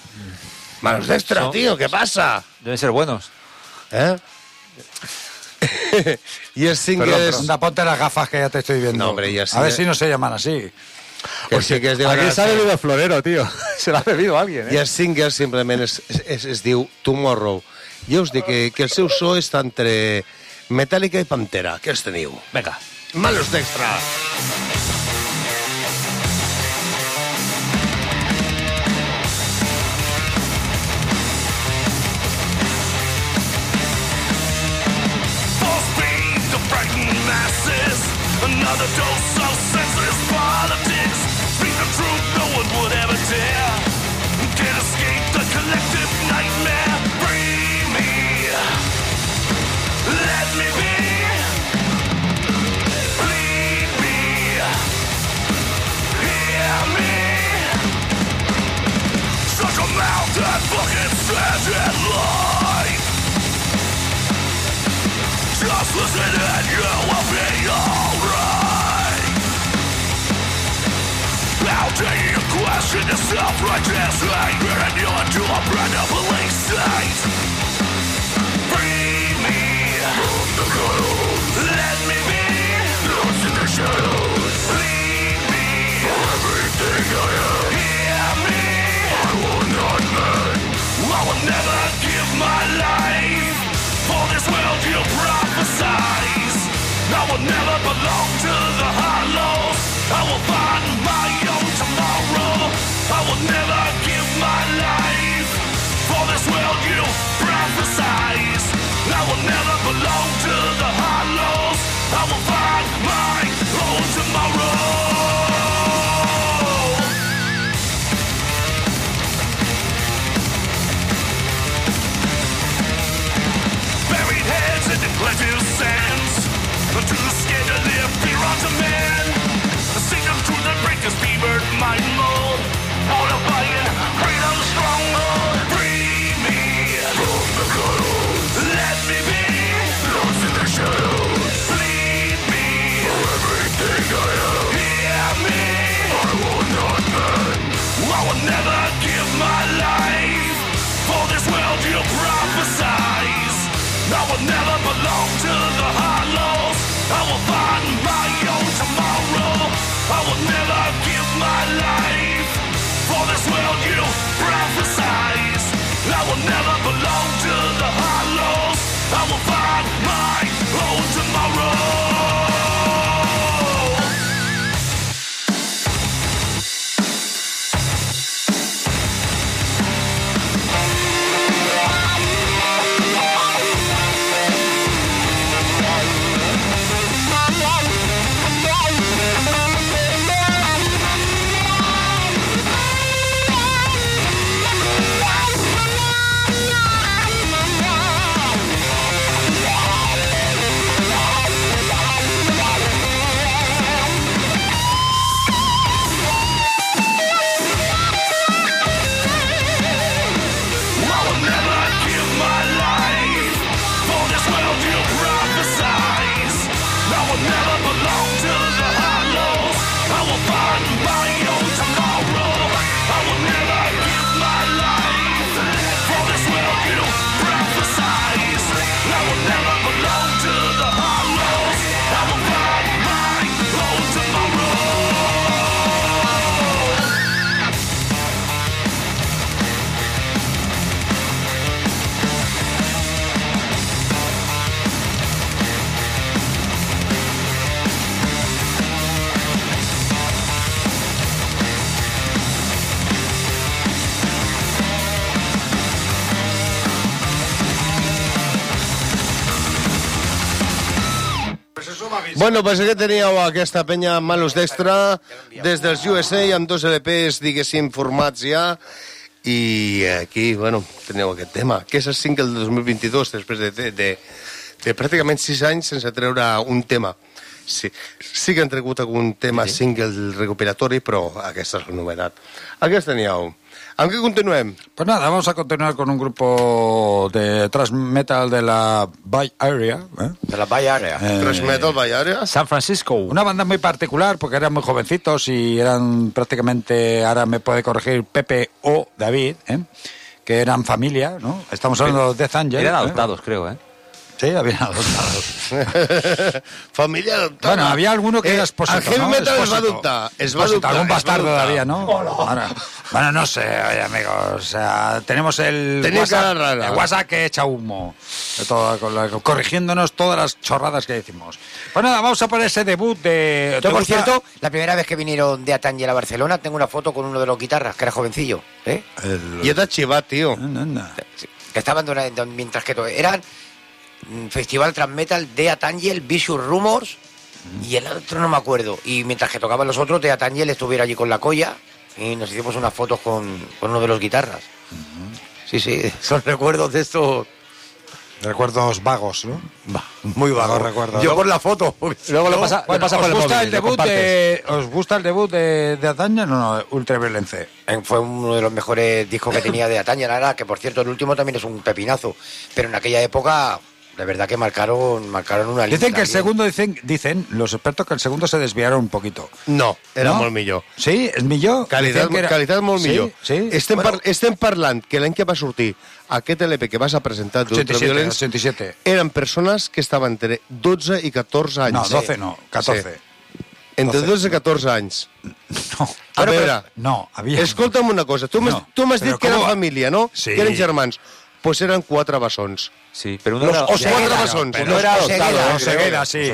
Malus Dextra, tío, ¿qué pasa? Deben ser buenos. ¿Eh? y el single Perdón, es... anda, ponte las gafas que ya te estoy viendo. No, hombre, ya sí. A ver si no se llaman así. que el single es de Aquí una- se ha bebido florero, tío. Se lo ha bebido alguien, I ¿eh? el single simplement es, es, es diu Tomorrow. Jo us dic que, que el seu so està entre Metallica i Pantera. Què els teniu? Venga. Malos d'extra. Full Another dose of senseless politics. Speak the truth, no one would ever dare. Can't escape the collective nightmare. Free me. Let me be. Bleed me. Hear me. Shut your mouth and fucking stand in line. Just listen and you will be alright. How dare you question your self-righteous anger and you into a brand new police state? Free me from the cold. Let me be lost in the shadows. Lead me everything I am. Hear me. I will not. I will never give my life for this world you prophesize. I will never never give my life for this world. You prophesy. I will never belong to the hollows. I will find Bueno, pues aquí teníeu aquesta penya Malus Destra des dels USA amb dos LPs, diguéssim, formats ja i aquí, bueno, teniu aquest tema, que és el single del 2022 després de, de, de, de pràcticament sis anys sense treure un tema. Sí, sí que han tregut algun tema single recuperatori, però aquesta és la novetat. Aquest teníeu. Amb què continuem? Pues nada, vamos a continuar con un grupo de thrash metal de la Bay Area. ¿eh? De la Bay Area. Eh, Thrash Metal, Bayaria? San Francisco. Una banda muy particular porque eran muy jovencitos y eran prácticamente, ahora me puede corregir Pepe o David, ¿eh? que eran familia, ¿no? Estamos hablando de Death Angel. Eran ¿eh? adoptados, creo, ¿eh? Sí, habían adoptados. Familia adoptada. Bueno, había alguno que Eh, era expósito, el heavy ¿no? metal es adoptar. Es adoptar. Algún bastardo había, ¿no? Bueno, bueno, no sé, oye, amigos. O sea, tenemos el Tenía WhatsApp, cara rara. el WhatsApp que echa humo. De todo, con la- corrigiéndonos todas las chorradas que decimos. Pues nada, vamos a poner ese debut de... ¿te Yo, por gusta? cierto, la primera vez que vinieron de Atangel a Barcelona, tengo una foto con uno de los guitarras, que era jovencillo, ¿eh? El- de xivar, tio. No, no, no. que estaban durante- mientras que eran Festival Transmetal de Atangel, Vicious Rumors y el otro no me acuerdo. Y mientras que tocaban los otros, de Atangel estuviera allí con la colla y nos hicimos unas fotos con, con uno de los guitarras. Sí, sí, son recuerdos de estos Recuerdos vagos, ¿no? muy vagos. recuerdos. Yo por la foto. Luego lo pasa, Bueno, lo pasa ¿os, por el gusta móvil, el debut de, ¿Os gusta el debut de, de Ataña? No, no, Ultraviolence. Eh, Fue uno de los mejores discos que tenía de Atangel, la verdad, que por cierto el último también es un pepinazo. Pero en aquella época, de verdad que marcaron, marcaron una línea. Dicen que el también. segundo, dicen, dicen los expertos que el segundo se desviaron un poquito. No, era No? molt millor. Sí, és millor? Qualitat, era- qualitat molt sí, millor. Sí, Estem, Bueno. par estem parlant que l'any que va sortir aquest LP que vas a presentar 87, d'Ultraviolence 87. eren persones que estaven entre 12 i 14 anys. No, 12 no, 14. Entre 12 i 14 anys. No, A veure, no, havia... escolta'm una cosa. Tu m'has No, però dit que era com- família, no? Sí. Que eren germans. Pues eren quatre bessons. Sí, pero uno Los era... Bessons. pero Uno era adoptado. Osegueda, sí.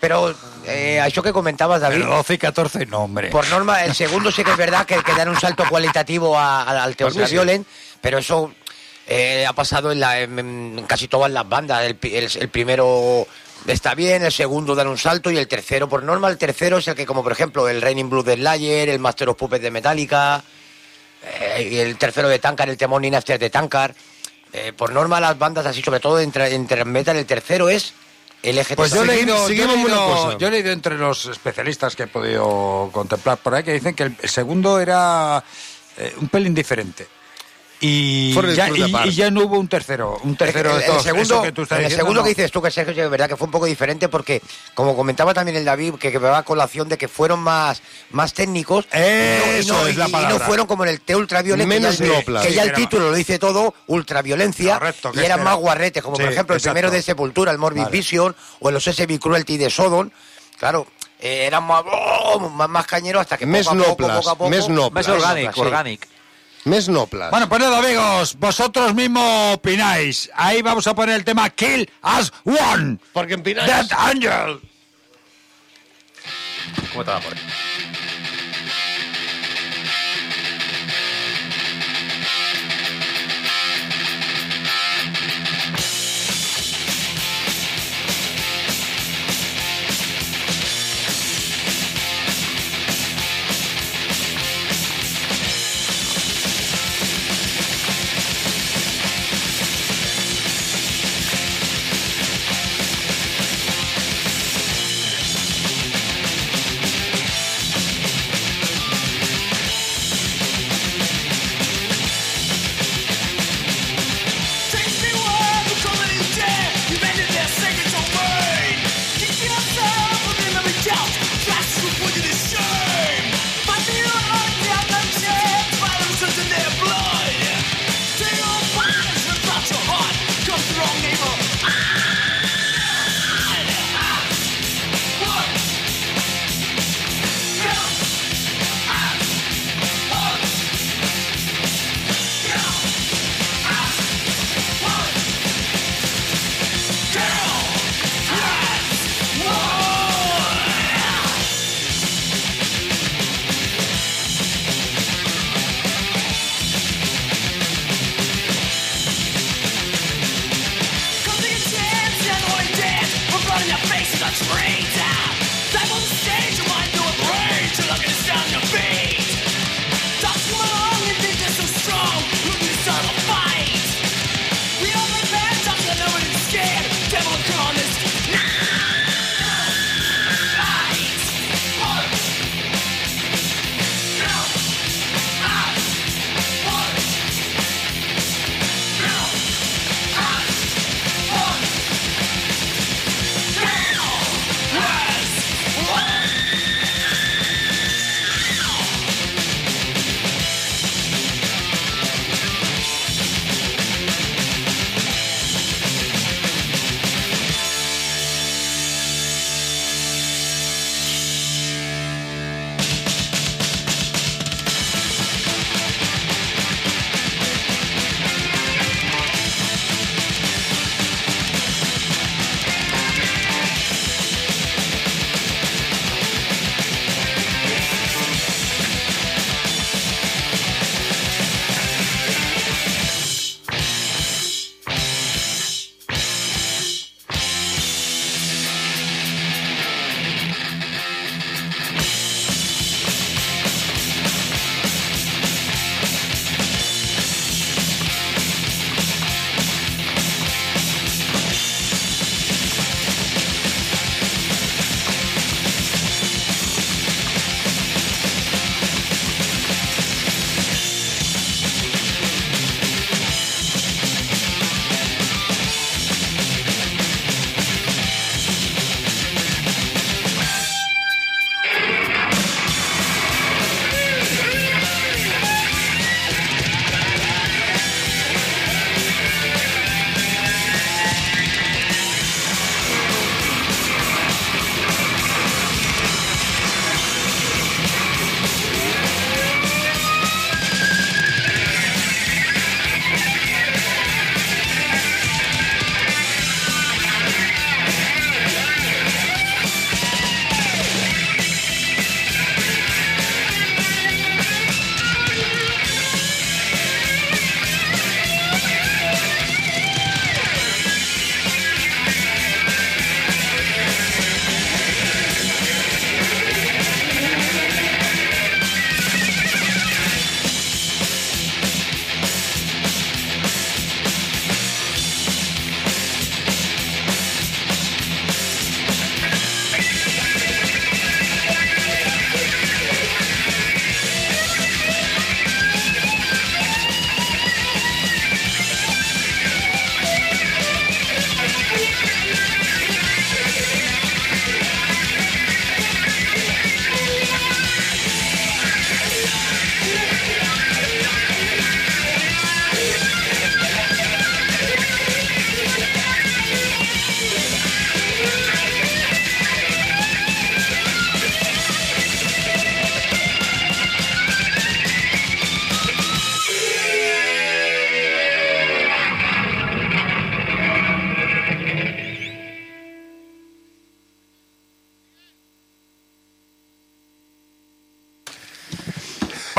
Pero eh, a eso que comentabas, David, Pero 12 y 14, no, hombre. por norma, el segundo sí que es verdad que, que dan un salto cualitativo a- a- al Pues sí, Ultraviolent, pero eso eh, ha pasado en, la- en- en casi todas las bandas. El, pi- el- el primero está bien, el segundo dan un salto y el tercero, por norma, el tercero es el que, como por ejemplo, el Raining Blue de Slayer, el Master of Puppets de Metallica, eh, y el tercero de Tankar, el Temón After de Tankar. Eh, por norma, las bandas así, sobre todo entre, entre metal, el tercero es el eje Pues yo he, leído, yo, he leído, cosa. yo he leído entre los especialistas que he podido contemplar por ahí que dicen que el, el segundo era eh, un pelín diferente. Y ya, y- y no hubo un tercero. Un tercero el, de el todos. segundo, que tú estás el diciendo, segundo no. que dices tú, que Sergio, es verdad que fue un poco diferente porque, como comentaba también el David, que, que me va a colación de que fueron más, más técnicos Eso no, es la y- y palabra. no fueron como en el T ultraviolento, Menos que ya, que ya el título lo dice todo, ultraviolencia, Correcto, y eran era- más guarretes, como por ejemplo el primero de Sepultura, el Morbid Vale. Vision, o los SB Cruelty de Sodom, claro, eh, eran más, oh, más, más cañeros hasta que poco a poco, poco a poco, organic, sí. organic. Més nobles. Bueno, pues nada, amigos, vosotros mismos opináis. Ahí vamos a poner el tema Kill as One. Perquè em pináis. Dead Angel. ¿Cómo te va por ahí?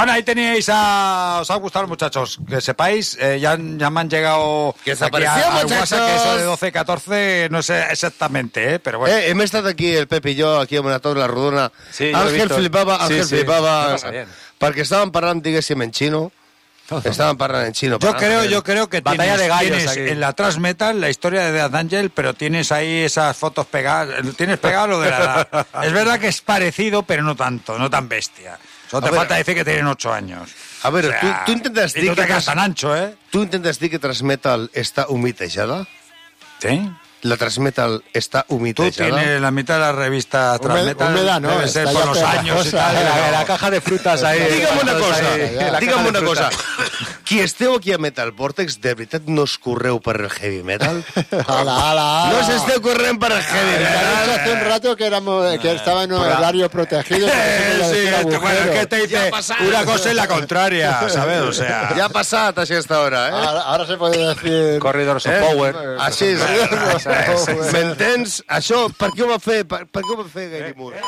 Bueno, ahí teníais a... ¿Os ha gustado, muchachos? Que sepáis, eh, ya, ya me han llegado Que se aquí a- al WhatsApp que eso de muchachos. 12, 14, no sé exactamente, ¿eh? pero bueno. Eh, hem estat aquí, el Pep i jo, aquí amb una torre la rodona. Sí, visto. flipava, Sí, Àngel sí, bien. perquè estàvem parlant, diguéssim, en xino. Estàvem parlant en xino. Yo creo, Ángel. yo creo que Batalla tienes, de gallos tienes aquí. en la Trash Metal la historia de Death Angel, pero tienes ahí esas fotos pegadas. Tienes pegado lo de la edad. es verdad que es parecido, pero no tanto, no tan bestia. A te ver, falta decir que tienen ocho años. A veure, O sea, y dir no que... Trans- tan ancho, ¿eh? Tu intentes dir que Transmetal està humitejada? Sí. La Transmetal està Tú humitejada? tienes la mitad de la revista Transmetal. húmeda no, debe ser está por ya los años y tal. eh, La, la caja de frutas ahí. Digue'm una cosa, Ahí, de una cosa. Qui esteu aquí a Metal Vortex, de veritat no us correu per el heavy metal? Ala, ala, ala. No s'esteu corrent per el heavy metal? hace un rato que, éramos, que estaba en un horario protegido. Sí, este, bueno, es que te dice una cosa y la contraria, ¿sabes? O sea, Ja ha passat a aquesta hora, eh? Ahora, ahora se puede decir... Corridors of Eh? Power. Així és. M'entens? Això, per què ho va fer? Per, per què ho va fer Gary Moore?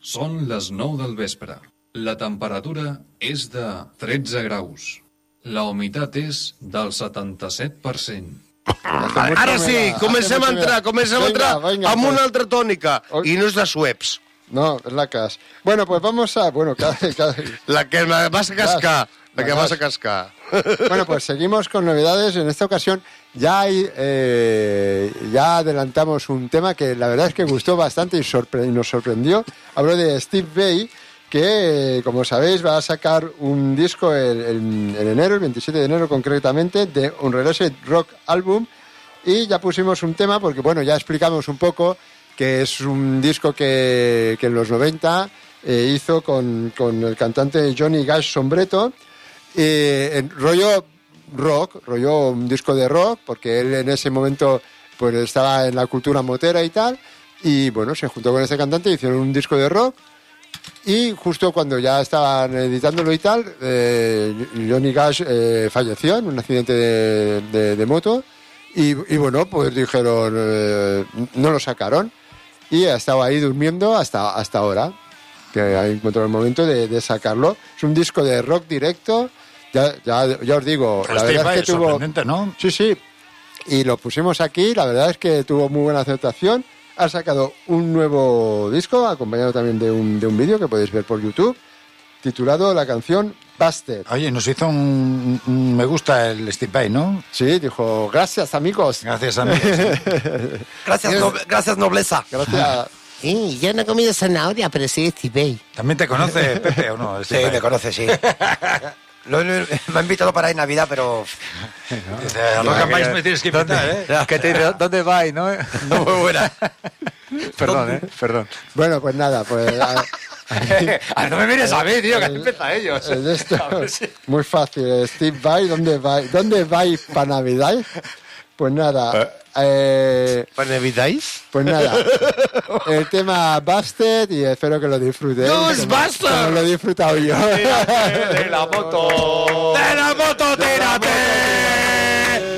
Són les 9 del vespre. La temperatura és de 13 graus. La humitat és del 77%. Ara sí, comencem a entrar, comencem a entrar venga, amb pues. una altra tònica. I no és la Sueps. No, es la CAS. Bueno, pues vamos a... Bueno, cada, cada- La que vas a cascar. La La que vas a cascar. Bueno, pues seguimos con novedades. En esta ocasión ya eh, ya adelantamos un tema que la verdad es que gustó bastante y, nos sorprendió. Hablo de Steve Vai, que como sabéis va a sacar un disco en enero, el 27 de enero concretamente, de un Released Rock Album. Y ya pusimos un tema porque, bueno, ya explicamos un poco que es un disco que, que en los 90 eh, hizo con, con el cantante Johnny Gash Sombreto. Eh, rollo rock, rollo un disco de rock, porque él en ese momento pues estaba en la cultura motera y tal, y bueno, se juntó con este cantante, hicieron un disco de rock, y justo cuando ya estaban editándolo y tal, eh, Johnny Cash eh, falleció en un accidente de, moto, y, y bueno, pues dijeron, eh, no lo sacaron, y ha estado ahí durmiendo hasta, hasta ahora que ha encontrado el momento de, de sacarlo. Es un disco de rock directo. Ya, ya, ya os digo, la verdad Vai es que tuvo. ¿no? Sí, sí. Y lo pusimos aquí. La verdad es que tuvo muy buena aceptación. Ha sacado un nuevo disco, acompañado también de un, de un vídeo que podéis ver por YouTube, titulado la canción Busted. Oye, nos hizo un, un me gusta el Steve Vai, ¿no? Sí, dijo, gracias amigos. Gracias, amigos. Gracias, noble- gracias nobleza. Gracias. Sí, yo no he comido zanahoria, pero sí Steve ¿También te conoce Pepe o no? Sí, Steve Vai? me conoce, sí. Lo- lo- me ha invitado para ir Navidad, pero... A Rock and Vice me tienes que invitar, ¿eh? Que te dice, ¿dónde va? y ¿no? No muy buena. perdón, ¿eh? Perdón. Bueno, pues nada, pues. a- Ah, no me mires a mí, tío, que empieza ellos. el de esto, muy fácil. Steve Vai, ¿dónde va? ¿Dónde va para Navidad? Pues nada. Eh, ¿Para Navidades? pues nada. El tema Busted y espero que lo disfrutéis. ¡Ghostbusters! como- como lo he disfrutado yo. De la moto. ¡De la moto, tírate!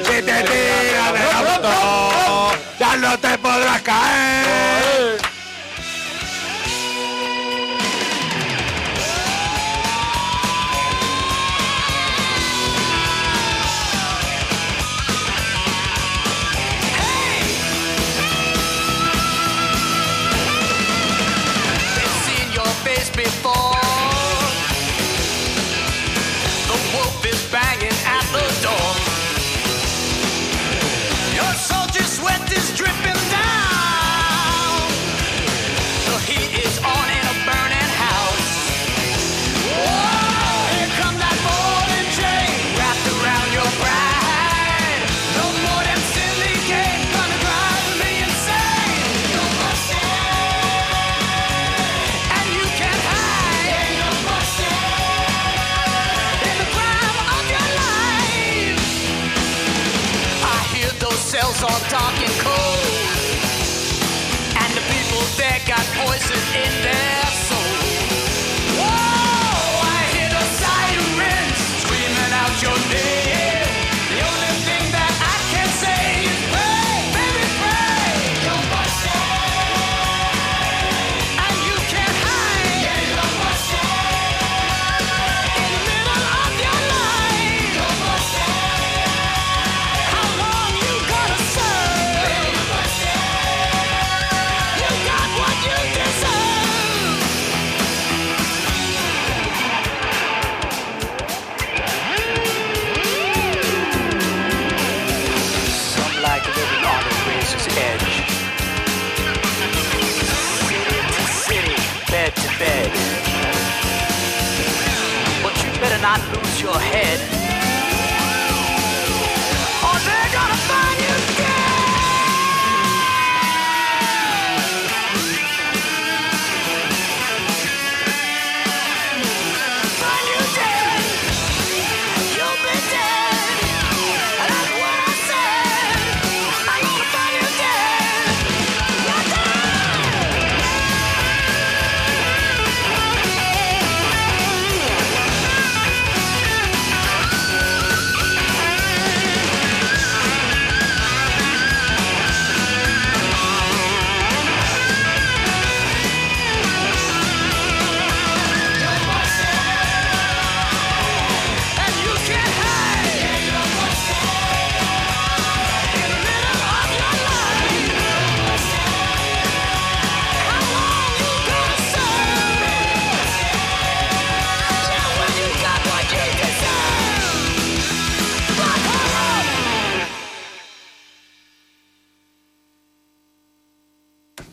Si te tiras de la moto, ya no te podrás caer.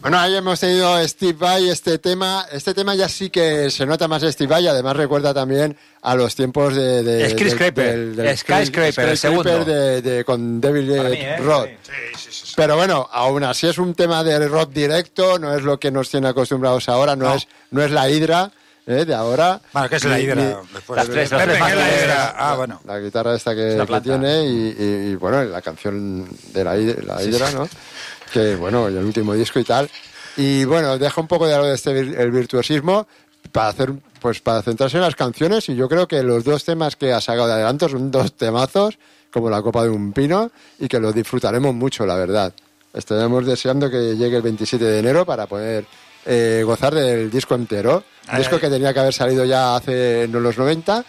Bueno, ahí hemos tenido Steve Vai, este tema. Este tema ya sí que se nota más Steve Vai, además recuerda también a los tiempos de... de Skyscraper. Skyscraper, el segundo. de, de- con David Para mí, ¿eh? Roth. Pero bueno, aún así es un tema de rock directo, no es lo que nos tiene acostumbrados ahora, no, es no es la hidra ¿eh? de ahora. Bueno, ¿qué es la hidra? Después. Las tres, las tres ¿qué es la hidra? Ah, bueno. la guitarra esta que, que tiene y, y- y, bueno, la canción de la, hid- la hidra, ¿no? Que bueno, y el último disco y tal. Y bueno, deja un poco de algo de este el virtuosismo para hacer pues para centrarse en las canciones y yo creo que los dos temas que ha sacado de adelanto son dos temazos como la copa de un pino y que los disfrutaremos mucho, la verdad. Estaremos deseando que llegue el 27 de enero para poder eh, gozar del disco entero. Ay, disco ay. que tenía que haber salido ya hace en los 90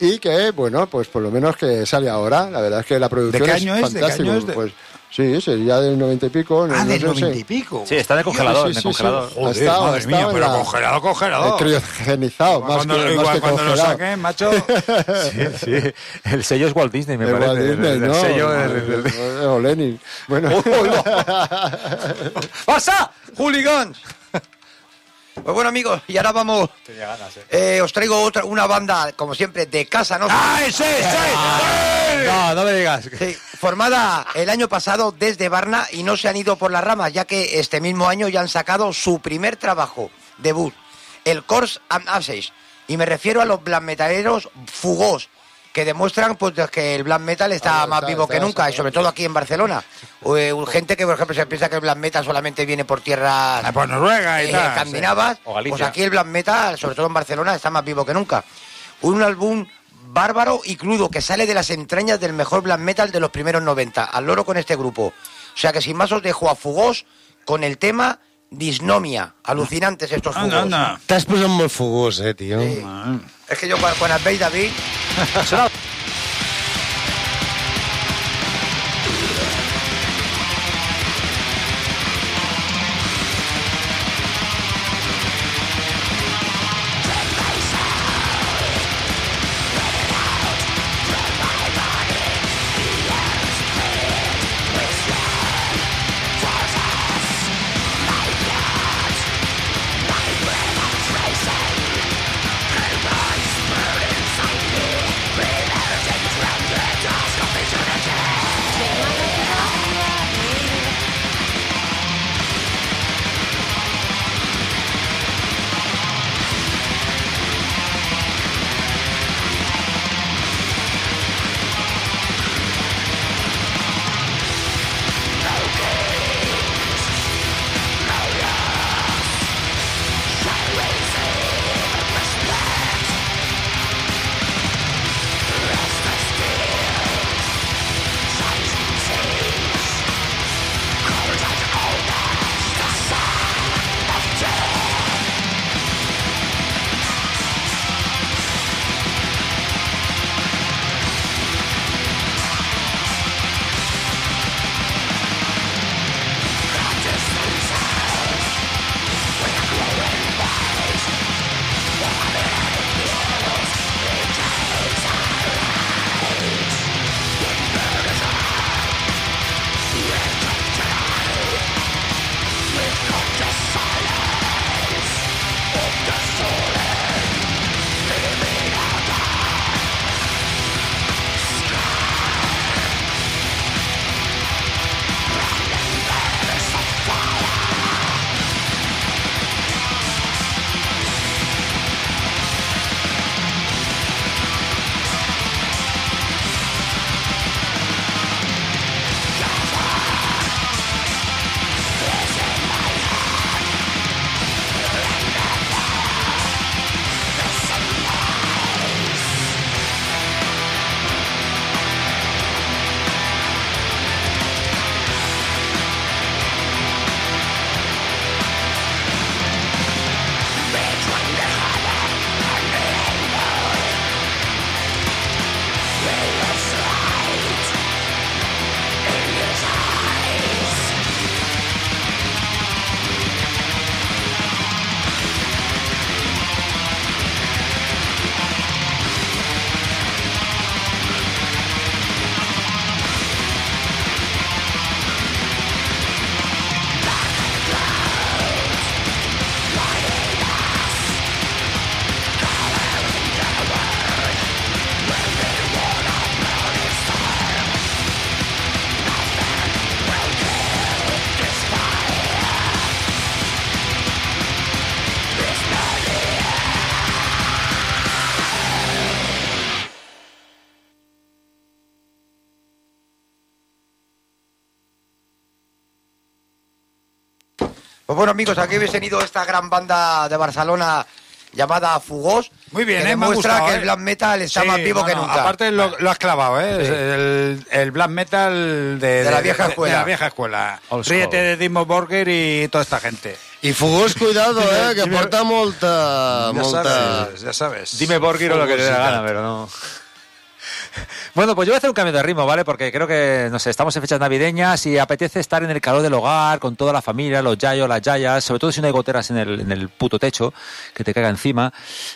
y que, bueno, pues por lo menos que sale ahora. La verdad es que la producción qué es año es? ¿De qué fantástica. año es? De- Pues sí, sería del 90 y pico. no- Ah, no del sé, no sé. 90 y pico. Sí, está en el congelador, Sí, sí, el sí, congelador. sí. Joder, estado- madre mía, pero la- congelado, congelado. Eh, criogenizado, más cuando, que, más igual que cuando lo congelado. saquen, macho. Sí, sí. El sello es Walt Disney, me El parece. Walt Disney, el, el no, sello del- del- el- o Lenin. Bueno, ¡Pasa! ¡Hooligans! Pues bueno, amigos, y ahora vamos. Eh, os traigo otra, una banda, como siempre, de casa, ¿no? ¡Ah, ese, ese! No, no me digas. Sí, formada el año pasado desde Varna y no se han ido por las ramas, ya que este mismo año ya han sacado su primer trabajo, debut, el Course and Assays. Y me refiero a los black metaleros fugos, que demuestran pues, que el black metal está Ah, más está- vivo está- que nunca, y sobre todo aquí en Barcelona. O, eh, gente que, por ejemplo, se piensa que el black metal solamente viene por tierras Ah, Por Noruega y eh, tal. escandinavas, O Galicia. pues aquí el black metal, sobre todo en Barcelona, está más vivo que nunca. Un álbum bárbaro y crudo que sale de las entrañas del mejor black metal de los primeros 90, al loro con este grupo. O sea que sin más os dejo a Fugós con el tema Disnomia. Alucinantes estos Anda, Fugós. anda. T'has posat molt fogós, eh, tio. Sí. Es que yo cuando, cuando os veis, David, bueno, amigos, aquí habéis tenido esta gran banda de Barcelona llamada Fugós. Muy bien, que ¿eh? Me demuestra gustado, que ¿eh? el black metal está Sí, más vivo no, que nunca. Aparte lo, lo has clavado, ¿eh? Sí. El, el black metal de, De la vieja escuela. De la vieja escuela. Ríete de Dimo Borger y toda esta gente. I Fogós, cuidado, eh, que porta molta... Ya molta... sabes, ya sabes. Dime Borgir o lo que te dé la gana, pero no. Bueno, pues yo voy a hacer un cambio de ritmo, ¿vale? Porque creo que, no sé, estamos en fechas navideñas y apetece estar en el calor del hogar, con toda la familia, los yayos, las yayas, sobre todo si no hay goteras en el, en el puto techo, que te caiga encima,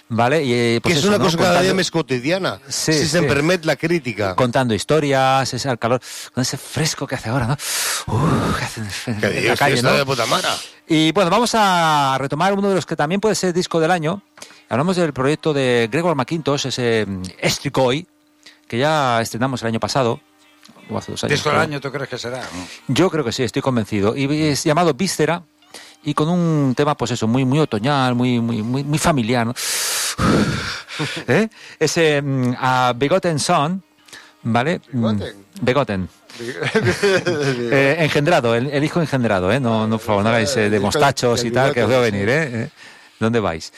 ¿vale? Y, eh, Que pues és eso, una ¿no? cosa cada Contando- dia més quotidiana, Sí, si sí. se'n permet la crítica. contando historias, ese al calor, con ese fresco que hace ahora, ¿no? Uf, que hace en, Que en la calle, de puta mare. Y bueno, vamos a retomar uno de los que también puede ser disco del año. Hablamos del proyecto de Gregor McIntosh, ese mm, Estricoi, que ya estrenamos el año pasado. O hace dos años. Disco del año, ¿tú crees que será? Yo creo que sí, estoy convencido. Y es llamado Víscera y con un tema, pues eso, muy, muy otoñal, muy, muy, muy, muy familiar. ¿no? ¿Eh? Ese mm, a Begotten Son, ¿vale? Mm, Begotten. Begotten. Eh, engendrado, el, el hijo engendrado, ¿eh? No, no, por favor, no hagáis eh, de mostachos y tal, que os veo venir, ¿eh? ¿Eh? ¿Dónde vais?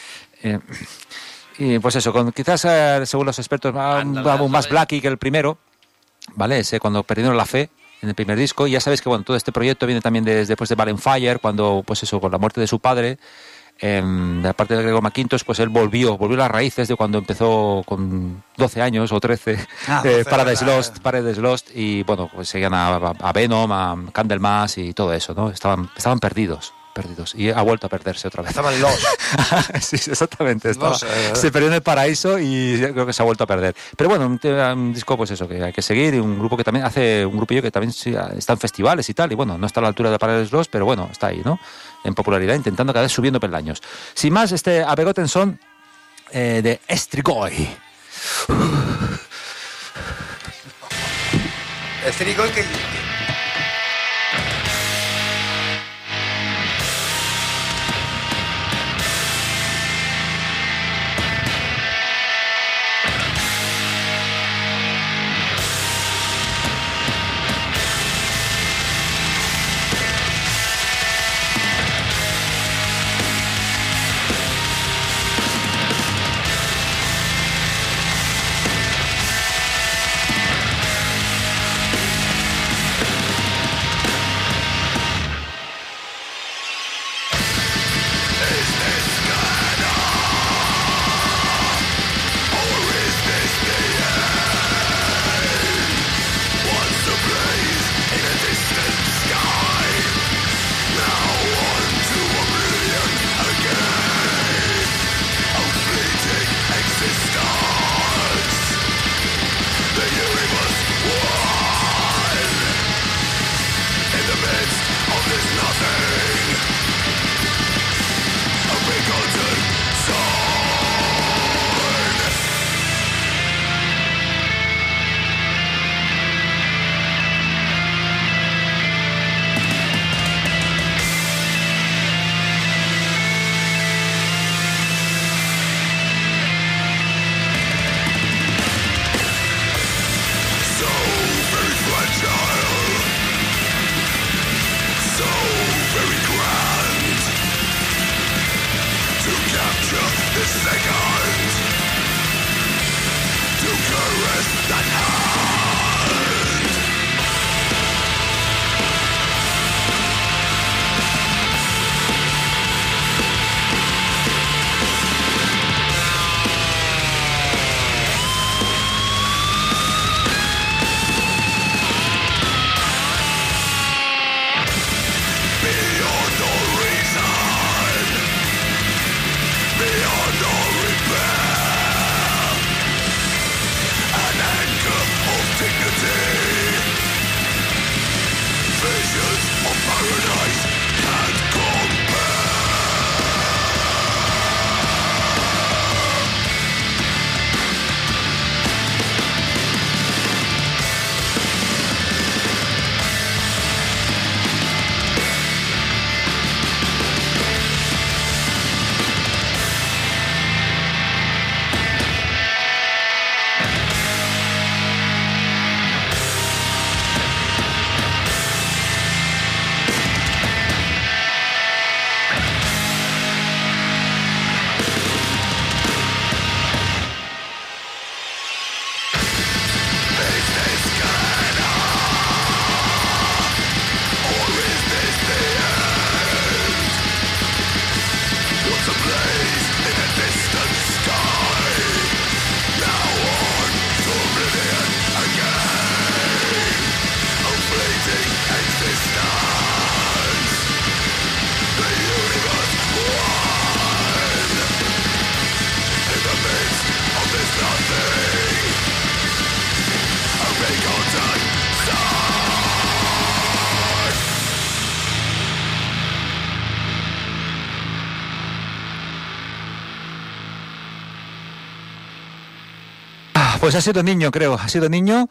Eh, y pues eso, con, quizás eh, según los expertos, un álbum más blacky que el primero, ¿vale? Ese cuando perdieron la fe en el primer disco. Y ya sabéis que bueno, todo este proyecto viene también de- después de Valen Fire, cuando, pues eso, con la muerte de su padre, em, de la parte de Gregor McIntosh, pues él volvió, volvió a las raíces de cuando empezó con 12 años o 13, Ah, eh, 12, Paradise. Lost, Paradise Lost, y bueno, pues seguían a, a- a Venom, a Candlemas y todo eso, ¿no? Estaban, estaban perdidos, perdidos. Y ha vuelto a perderse otra vez. Estaban los. sí, exactamente. estaba- eh. se perdió en el paraíso y creo que se ha vuelto a perder. Pero bueno, un, disco, pues eso, que hay que seguir y un grupo que también hace, un grupillo que también está en festivales y tal. Y bueno, no está a la altura de Paradise Lost, pero bueno, está ahí, ¿no? En popularidad, intentando cada vez subiendo peldaños. Sin más, este Abegotten Son eh, de Estrigoi. Este digo que... Pues ha sido niño, creo. Ha sido niño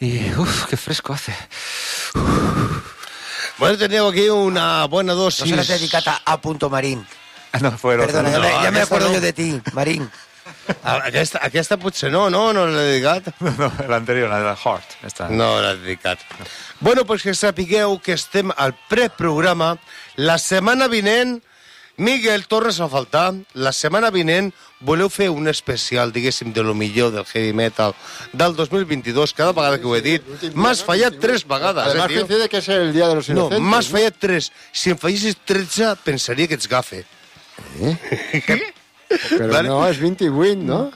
y uff, qué fresco hace. Bueno, teníem aquí una No dosis. se l'has dedicat a. Punto Marín. No, fue Perdona, no, me, ja me aquesta acuerdo no. yo de ti, Marín. Ah, Aquesta, aquesta potser no, no? No l'he dedicat? No, la anterior, la de la Heart. Esta. No l'he dedicat. Bueno, pues que sapigueu que estem al preprograma. La setmana vinent, Miguel, tornes a faltar. La setmana vinent voleu fer un especial, diguéssim, de lo millor del heavy metal del 2022. Cada vegada que ho he dit, m'has fallat tres vegades, Además eh, tio? que es el Día de los No, Inocentes. m'has fallat tres. Si em fallissis 13, pensaria que ets gafe. Pero Vale. no, es 28, ¿no?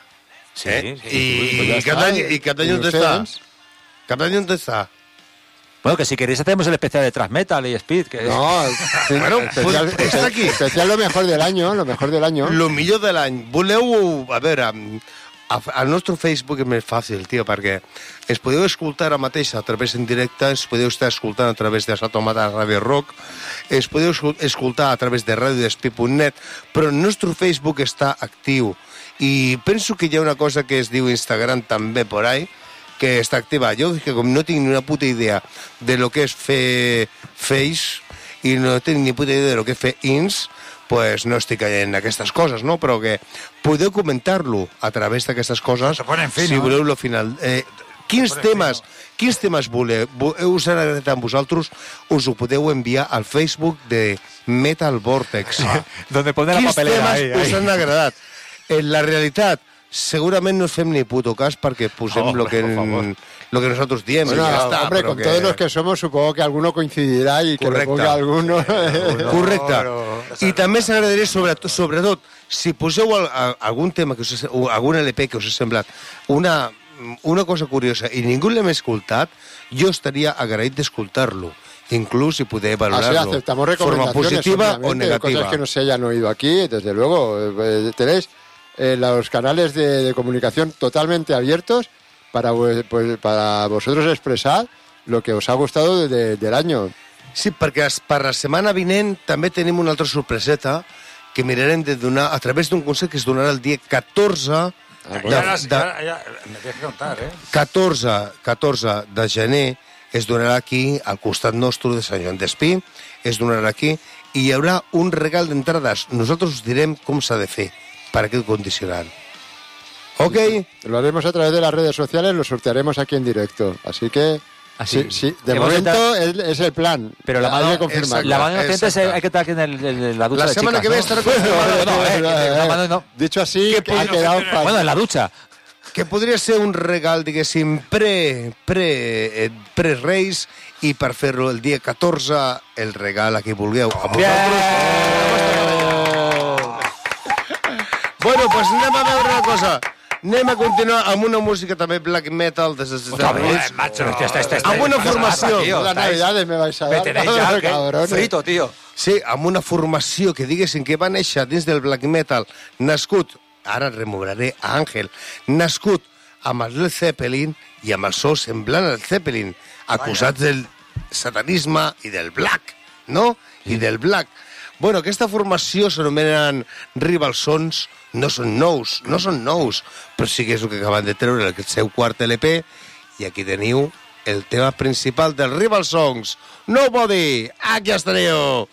Sí, Eh? sí, I, i, cada està. any, I cada any on està? Innocents. Cada any on està? Bueno, que si queréis hacemos el especial de Thrash Metal y Speed. Que... No, Bueno, especial, pues, està aquí. especial lo mejor del año, lo mejor del año. Lo millor de l'any. Voleu... A veure, a- al nostre Facebook és més fàcil, tio, perquè es podeu escoltar ara mateix a través en directe, es podeu estar escoltant a través de Satomata Radio Rock, es podeu escoltar a través de radiodespí.net, però el nostre Facebook està actiu. I penso que hi ha una cosa que es diu Instagram també por ahí, que està activa. Jo que com no tinc ni una puta idea de lo que és fer Face i no tinc ni puta idea de lo que és fer Ins, pues no estic en aquestes coses, no? Però que podeu comentar-lo a través d'aquestes coses fino, si eh? voleu lo final. Eh, quins temes, quins temes voleu, voleu us han agradat amb vosaltres, us ho podeu enviar al Facebook de Metal Vortex. Donde pone la Quins papelera temes ahí, us ahí. han agradat? En la realitat, segurament no fem ni puto cas perquè posem Hombre, lo, que, favor. lo que nosotros diem Bueno, i ja està. hombre, con todos los que somos, supongo que alguno coincidirá y que le Correcte. ponga alguno. Correcte. I també s'agradaria, sobretot, sobretot, si poseu a, algun tema, que us, o algun LP que us ha semblat una, una cosa curiosa i ningú l'hem escoltat, jo estaria agraït d'escoltar-lo, inclús si poder Así valorarlo. aceptamos forma positiva o negativa. cosas que no se hayan oído aquí, desde luego. eh, tenéis eh, los canales de, de comunicación totalmente abiertos para, pues, para vosotros expresar lo que os ha gustado de- del año. Sí, perquè es- per la setmana vinent també tenim una altra sorpreseta que mirarem de donar a través d'un concert que es donarà el dia 14 Ah, de, de, ya- ya- me tienes que contar, ¿eh? 14, 14 de gener es donarà aquí, al costat nostre de Sant Joan d'Espí, es donarà aquí, i hi haurà un regal d'entrades. Nosaltres us direm com s'ha de fer per aquest condicionant. Ok? Lo haremos a través de las redes sociales, lo sortearemos aquí en directo. Así que, Así. sí, sí, de momento es, es el plan. Pero la mano, que confirmarlo. la mano inocente es- hay que estar aquí en, el- en la ducha La de semana chicas, que viene estará confirmado. No, eh, mano no. Dicho así, ¿Qué ha quedado. Bueno, en la ducha. Que podria ser un regal, diguéssim, pre, pre, eh, pre-reis i per fer-lo el dia 14, el regal a qui vulgueu. A Bueno, doncs pues anem a veure una cosa. Anem a continuar amb una música també black metal des dels Estats Units. macho. Hostia, este- este- este- Amb una ¿qué pasa, formació. tío? Las navidades me vais a dar. Me frito, tío. Sí, amb una formació que diguéssim que va néixer dins del black metal, nascut, ara remobraré a Àngel, nascut amb el Led Zeppelin i amb el so semblant al Zeppelin, acusats del satanisme i del black, no? I del black. Bueno, aquesta formació s'anomenen Rival Sons, no són nous, no són nous, però sí que és el que acaben de treure el seu quart LP, i aquí teniu el tema principal dels Rival Songs, Nobody, aquí els teniu.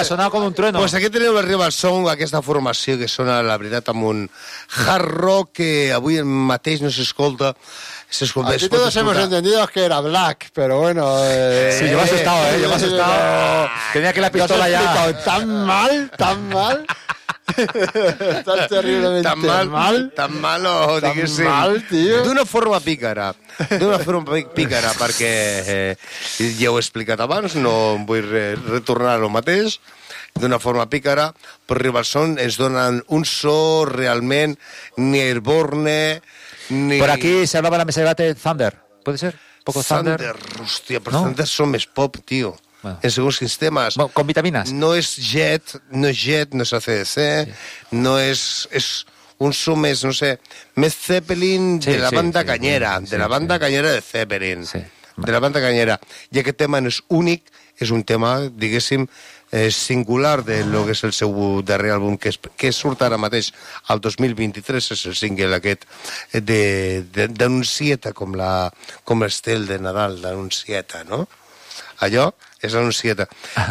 Ha sonat com un trueno. Pues aquí teniu la Rival Song, aquesta formació que sona, la veritat, amb un hard rock que avui mateix no s'escolta. s'escolta- Aquí todos hemos entendido que era Black, pero bueno. eh, Sí, yo me he asustado, ¿eh? Yo me he asustado. Tenía que la ¿Te has pistola ya. tan mal, tan mal. Tan terriblemente tan mal, tan malo, Tan diguéssim. mal, tio. D'una forma pícara. D'una forma pícara, perquè eh, ja ho he explicat abans, no em vull re retornar lo mateix. D'una forma pícara, però Rivalson ens donen un so realment ni airborne, ni... Por aquí se hablaba la mesa de Thunder. ¿Puede ser? ¿Un poco Thunder? Thunder, hòstia, però No? Thunder són més pop, tio. Bueno. En segons quins temes. Bueno, con vitaminas. No és Jet, no és Jet, no és ACDC, no és... és un so més, no sé, més Zeppelin Sí, de la sí, banda sí, sí, de la banda sí. canyera de Zeppelin, Sí. de la banda canyera. I aquest tema no és únic, és un tema, diguéssim, eh, singular de lo que és el seu darrer àlbum, que, és, que surt ara mateix al 2023, és el single aquest eh, de- de- d'Anuncieta, com la com l'estel de Nadal, d'Anuncieta, no? Allò és Anuncieta.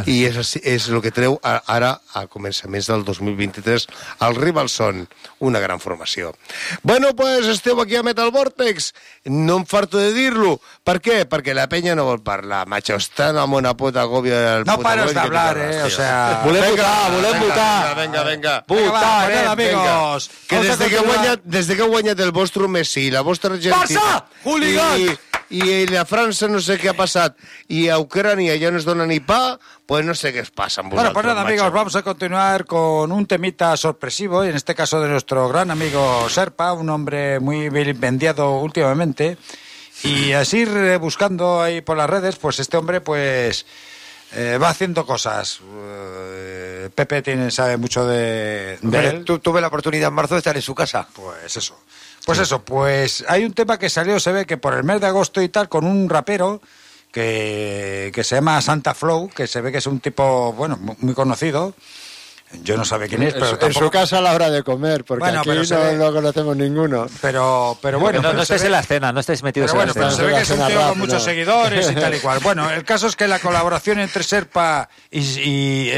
I és, és el que treu a- ara, a començaments del 2023, el Rivalson, una gran formació. Bueno, pues esteu aquí a Metal Vortex. No em farto de dir-lo. Per què? Perquè la penya no vol parlar. Macho, estan amb una puta agòbia... No pares de hablar, eh, o sea... Volem votar, volem votar. Venga, venga, venga. Venga, Votar, eh, amigos. Que des de que, guanyat, des de que ha guanyat el vostre Messi, la vostra Argentina... Barça! Hooligan! I, i la França no sé què ha passat, i a Ucrània ja no es dona ni pa, pues no sé què es passa amb Bueno, pues nada, macho. amigos, vamos a continuar con un temita sorpresivo, y en este caso de nuestro gran amigo Serpa, un hombre muy vendiado últimamente. Y así buscando ahí por las redes, pues este hombre pues eh, va haciendo cosas. Eh, Pepe tiene, sabe mucho de, de Hombre, él. tu- tuve la oportunidad en marzo de estar en su casa. Pues eso. Pues eso, pues hay un tema que salió, se ve que por el mes de agosto y tal, con un rapero que, que se llama Santa Flow, que se ve que es un tipo, bueno, mu- muy conocido. Yo no sabe quién es, pero en tampoco- su casa a la hora de comer, porque Bueno, aquí pero se no ve- lo conocemos ninguno. Pero, pero bueno, no, pero no se estéis ve- en la escena, no estéis metidos pero en bueno, la pero escena. se ve que es un Escena tío rap, con muchos no. seguidores y tal y cual. Bueno, el caso es que la colaboración entre Serpa y, y-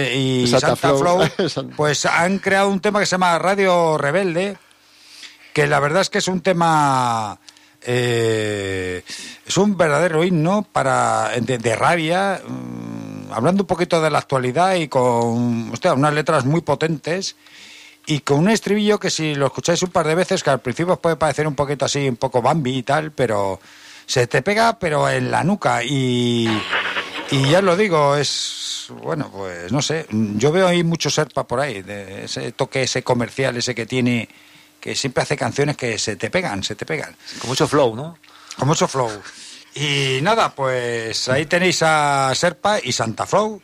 y Santa Santa, Flow. Flow, pues han creado un tema que se llama Radio Rebelde, que la verdad es que es un tema... eh, es un verdadero himno para de, rabia, mm, hablando un poquito de la actualidad y con unas letras muy potentes y con un estribillo que si lo escucháis un par de veces, que al principio os puede parecer un poquito así, un poco Bambi y tal, pero se te pega, pero en la nuca. Y, y ya lo digo, es, bueno, pues no sé, yo veo ahí mucho serpa por ahí, de ese toque, ese comercial, ese que tiene, que siempre hace canciones que se te pegan, se te pegan. Con mucho flow, ¿no? Con mucho flow. Y nada, pues ahí tenéis a Serpa y Santa Flow.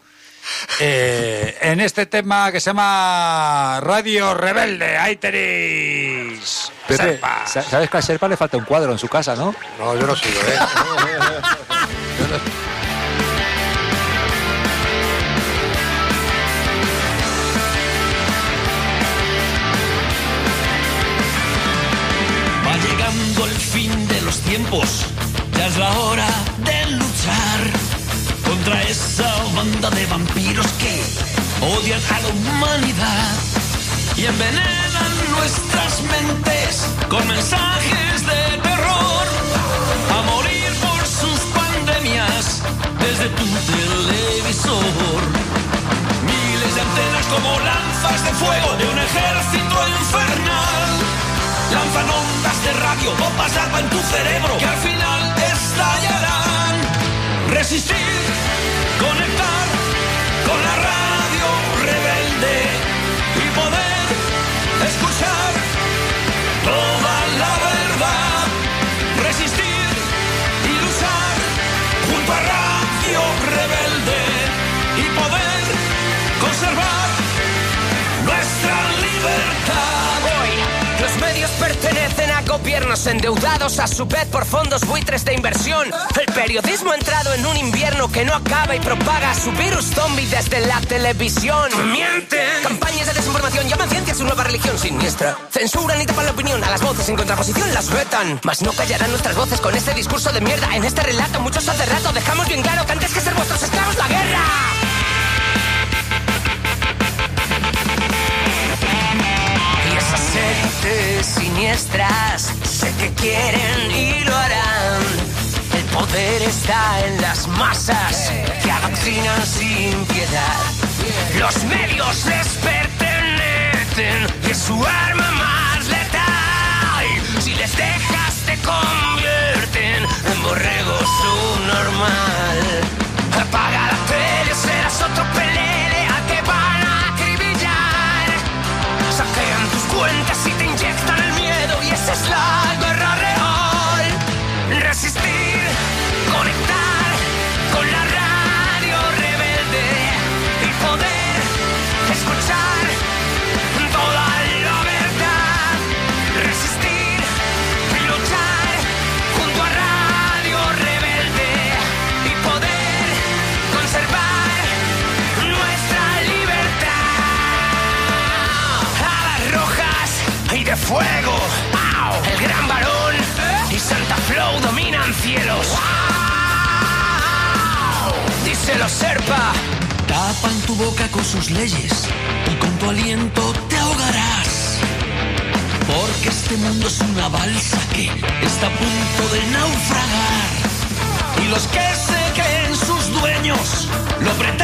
eh, en este tema que se llama Radio Rebelde, ahí tenéis Pepe, Serpa. sa- ¿sabes que a Serpa le falta un cuadro en su casa, no? No, yo no sigo, ¿eh? el fin de los tiempos, ya es la hora de luchar contra esa banda de vampiros que odian a la humanidad y envenenan nuestras mentes con mensajes de terror. A morir por sus pandemias desde tu televisor. Miles de antenas como lanzas de fuego de un ejército infernal. Lanzan radio, bombas de agua en tu cerebro que al final estallarán. Resistir, conectar con la radio rebelde gobiernos endeudados a su vez por fondos buitres de inversión. El periodismo ha entrado en un invierno que no acaba y propaga su virus zombie desde la televisión. Mienten. Campañas de desinformación llaman ciencia a su nueva religión siniestra. Censuran y tapan la opinión, a las voces en contraposición las vetan. Mas no callarán nuestras voces con este discurso de mierda. En este relato, muchos hace rato dejamos bien claro que antes que ser vuestros esclavos, la guerra. siniestras sé que quieren y lo harán. El poder está en las masas que adoctrinan sin piedad. Los medios les pertenecen y es su arma más letal. Si les dejas te convierten en borregos subnormal. Apaga la tele, serás otro peligro. Fuego. El gran varón y Santa Flow dominan cielos. ¡Au! Díselo Serpa. Tapan tu boca con sus leyes y con tu aliento te ahogarás. Porque este mundo es una balsa que está a punto de naufragar. Y los que se creen sus dueños lo pretenden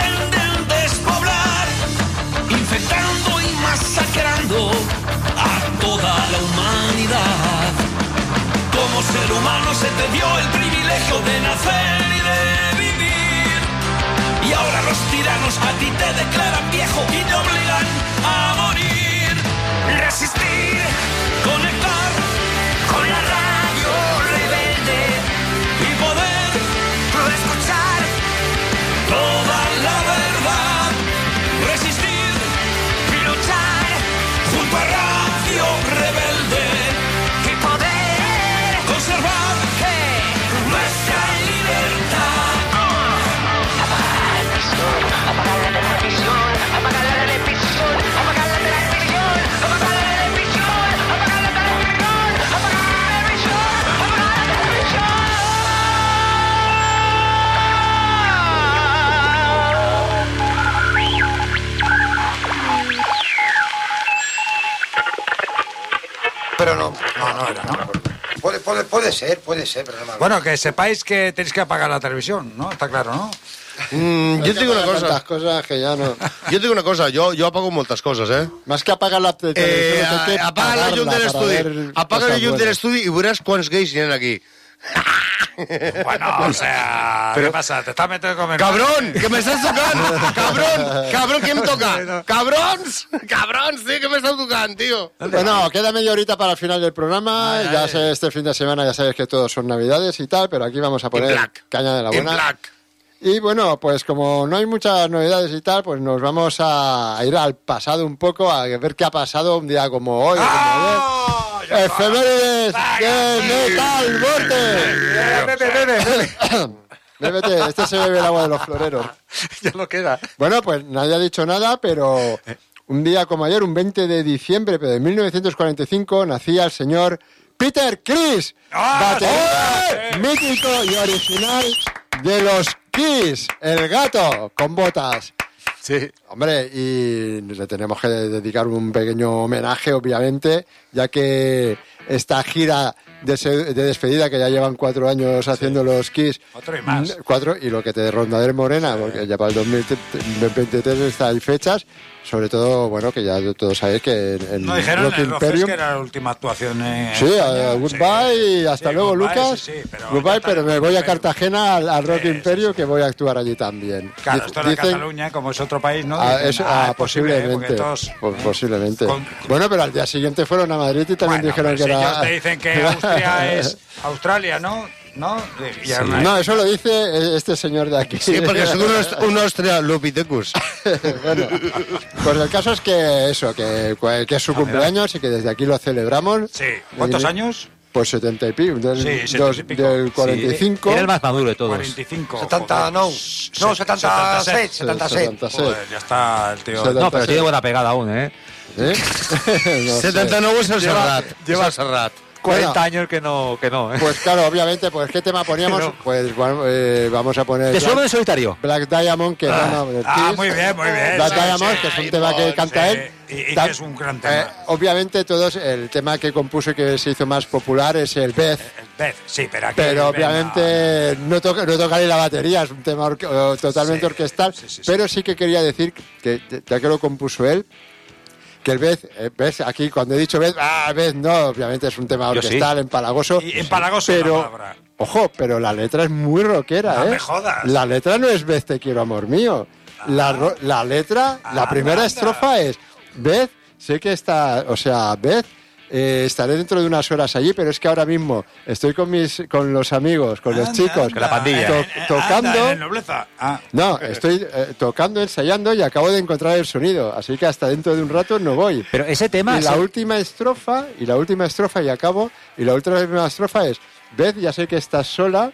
se te dio el privilegio de nacer y de vivir. Y ahora los tiranos a ti te declaran viejo y te obligan a morir. Resistir, Conectar con la radio rebelde y poder escuchar toda la verdad. No. No, no era, ¿no? Puede, puede, puede ser, puede ser, pero no me acuerdo. Bueno, que sepáis que tenéis que apagar la televisión, ¿no? Está claro, ¿no? Mm, yo te digo una cosa. Cosas que ya no... Jo et dic una cosa, jo, jo apago moltes coses, eh? Más que apagar la eh televisión, que apaga la llum de apagarla para l'estudi. ver Apaga la cosas llum de l'estudi i veuràs quants gais hi ha aquí. Bueno, o sea, ¿qué pasa? ¿Te estás metiendo con hermano? Cabrón, que me estàs tocant! Cabrón, cabrón, que em toca? Cabrons! Cabrons, sí, que m'estàs tocant, tio. Bueno, queda media horita para el final del programa. Ay, ya ay. sé, este fin de semana ya sabes que todos son navidades y tal, pero aquí vamos a poner black. caña de la En buena. black. Y bueno, pues como no hay muchas novedades y tal, pues nos vamos a ir al pasado un poco, a ver qué ha pasado un día como hoy. como ¡Ah! Efemérides de Metal bebe. Bébete, este se bebe el agua de los floreros. Ya no queda. Bueno, pues nadie ha dicho nada, pero un día como ayer, un 20 de diciembre pero de 1945, nacía el señor Peter Chris, ¡Ah, baterista mítico y original de los Kiss, el gato con botas. Sí. Hombre, y le tenemos que dedicar un pequeño homenaje, obviamente, ya que esta gira de, se- de despedida que ya llevan cuatro años haciendo los Kiss. Otro y más. mm, Cuatro, y lo que te ronda de Morena, porque ya para el 2023 está hay fechas. Sobre todo, bueno, que ya todos sabéis que en, No dijeron Rock en el Imperium. que era la última actuación en Sí, a- goodbye y hasta Sí, luego, goodbye, Lucas. sí, sí, pero goodbye, pero me voy a. Cartagena al, al Rock Sí, sí, Imperio sí. que voy a actuar allí también. Claro, esto era dicen- Cataluña, como es otro país, ¿no? Ah, Dicen, eso- ah, ah, es posible, ¿eh? posiblemente. Todos, ¿eh? posiblemente. Con- Bueno, pero al día siguiente fueron a Madrid y también Bueno, dijeron que era. Ellos te dicen que Austria es Australia, ¿no? ¿No? Además- No, eso lo dice este señor de aquí. Sí, perquè sóc un, aust- un australopithecus. bueno, pues el caso es que eso, que, que es su cumpleaños y que desde aquí lo celebramos. Ah, Sí. ¿Cuántos Y- años? Pues 70 y pico, del, Sí, 70 y dos- pico. del 45. Era el más maduro de todos. 45. 70, no. No, 76, 76. 76. Joder, ya está el tío. Setenta- No, pero tiene buena pegada aún, ¿eh? ¿Eh? No sé. 79 és el Serrat. lleva- És el Serrat. 40 Bueno. años que no, que no. ¿eh? Pues claro, obviamente, pues ¿qué tema poníamos? No. Pues bueno, eh, vamos a poner... ¿Te suena Black, en solitario? Black Diamond, que no, no, Ah, muy bien, muy bien. Black sí, Diamond, sí. que es un tema que canta Sí, él. Y, que es un gran tema. Eh, obviamente todos, el tema que compuso y que se hizo más popular es el Beth. el Beth, sí, pero aquí. Pero obviamente no toca, no toca ni la batería, es un tema orque- totalmente orquestal. Pero sí que quería decir, que ya que lo compuso él, que el Beth, eh, ves, aquí cuando he dicho Beth, ah, Beth no, obviamente es un tema Yo sí. orquestal, empalagoso. Y empalagoso la pero. Ojo, pero la letra es muy rockera, No ¿eh? me jodas. La letra no es Beth, te quiero, amor mío. La, ro- la letra, la Ah, primera anda. estrofa es Beth, sé que está, o sea, Beth, eh, estaré dentro de unas horas allí, pero es que ahora mismo estoy con mis, con los amigos, con los chicos, anda. to- Eh, eh, tocando. anda, en nobleza. Ah. No, estoy eh, tocando, ensayando y acabo de encontrar el sonido, así que hasta dentro de un rato no voy. Pero ese tema... Y la se- última estrofa, y la última estrofa y acabo, y la última estrofa es, Beth, ya sé que estás sola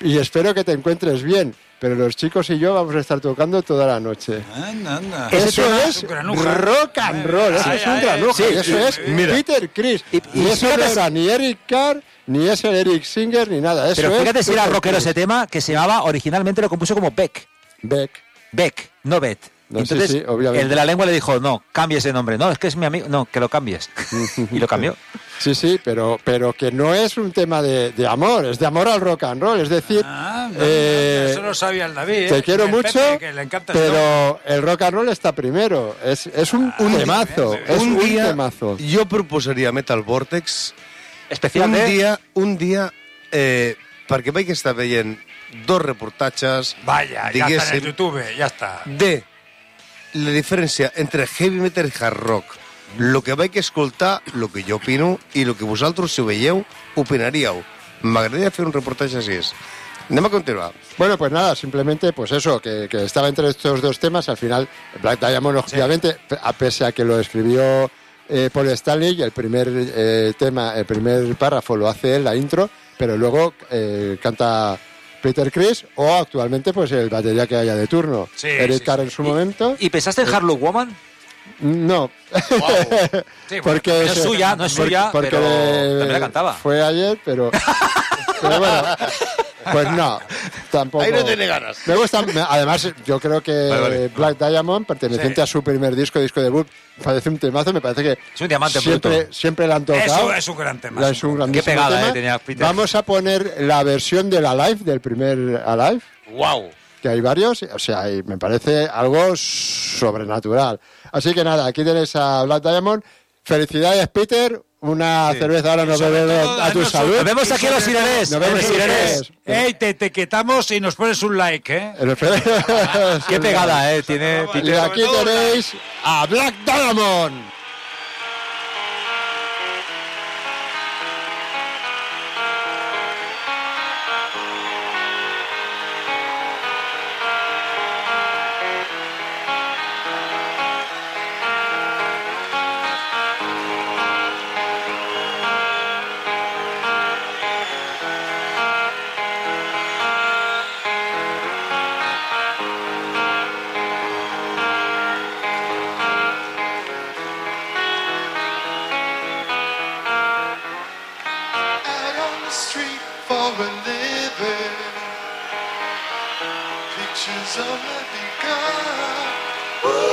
y espero que te encuentres bien, pero los chicos y yo vamos a estar tocando toda la noche. Anda, anda. Eso es granuja. rock and roll, eso Ay, es un granuja, sí, eso es. Peter Chris. Y- Y, y eso no era ni Eric Carr, ni es el Eric Singer, ni nada. Eso Pero es fíjate si era rockero Chris. ese tema, que se llamaba, originalmente lo compuso como Beck. Beck. Beck, no Bet. No, Entonces, sí, obviamente. el de la lengua le dijo, no, cambie ese nombre. No, es que es mi amigo. No, que lo cambies. y lo cambió. Sí, sí, pero, pero que no es un tema de, de amor, es de amor al rock and roll. Es decir, Ah, no, eh, eso lo sabía el David. te ¿eh? quiero mucho, Pepe, que le encanta esto. pero el rock and roll está primero. Es, es un, Ah, temazo, es un, un día temazo. jo proposaria Metal Vortex Especial un de- dia, un dia eh, perquè vaig estar veient dos reportatges Vaya, ya está en YouTube, ya está. de la diferència entre heavy metal i hard rock. Lo que vaig escoltar, lo que jo opino, i lo que vosaltres, si ho veieu, opinaríeu. M'agradaria fer un reportatge així. Anem a continuar. Bueno, pues nada, simplemente, pues eso, que, que estaba entre estos dos temas. Al final, Black Diamond, obviamente, a pese a que lo escribió eh, Paul Stanley, y el primer eh, tema, el primer párrafo lo hace él, la intro, pero luego eh, canta Peter Chris o actualmente, pues el batería que haya de turno. Sí, Eric sí, Carr en su momento. ¿Y pensaste en Harlow Woman? No. Sí, bueno, porque no es suya, no es suya, porque pero también la cantaba. Fue ayer, pero. pero bueno, pues no, tampoco. Ahí no tiene ganas. Me además, yo creo que Vale, vale. Black Diamond, perteneciente Sí. a su primer disco, disco debut, parece un temazo, me parece que. Es un diamante siempre, bruto. siempre la han tocado. Eso es un gran tema. Es un grandísimo Qué pegada, tema. eh, tenía Peter. Vamos a poner la versión del Alive, del primer Alive Wow. que hay varios, o sea, me parece algo sobrenatural. Así que nada, aquí tenéis a Black Diamond. Felicidades, Peter. Una cerveza ahora nos bebemos a tu salud. Nos vemos aquí en los Sirenes. Nos vemos. Sirenes. Ey, te etiquetamos y nos pones un like, ¿eh? Qué pegada, eh, tiene Y aquí tenéis a Black Diamond. Pictures of my God. Got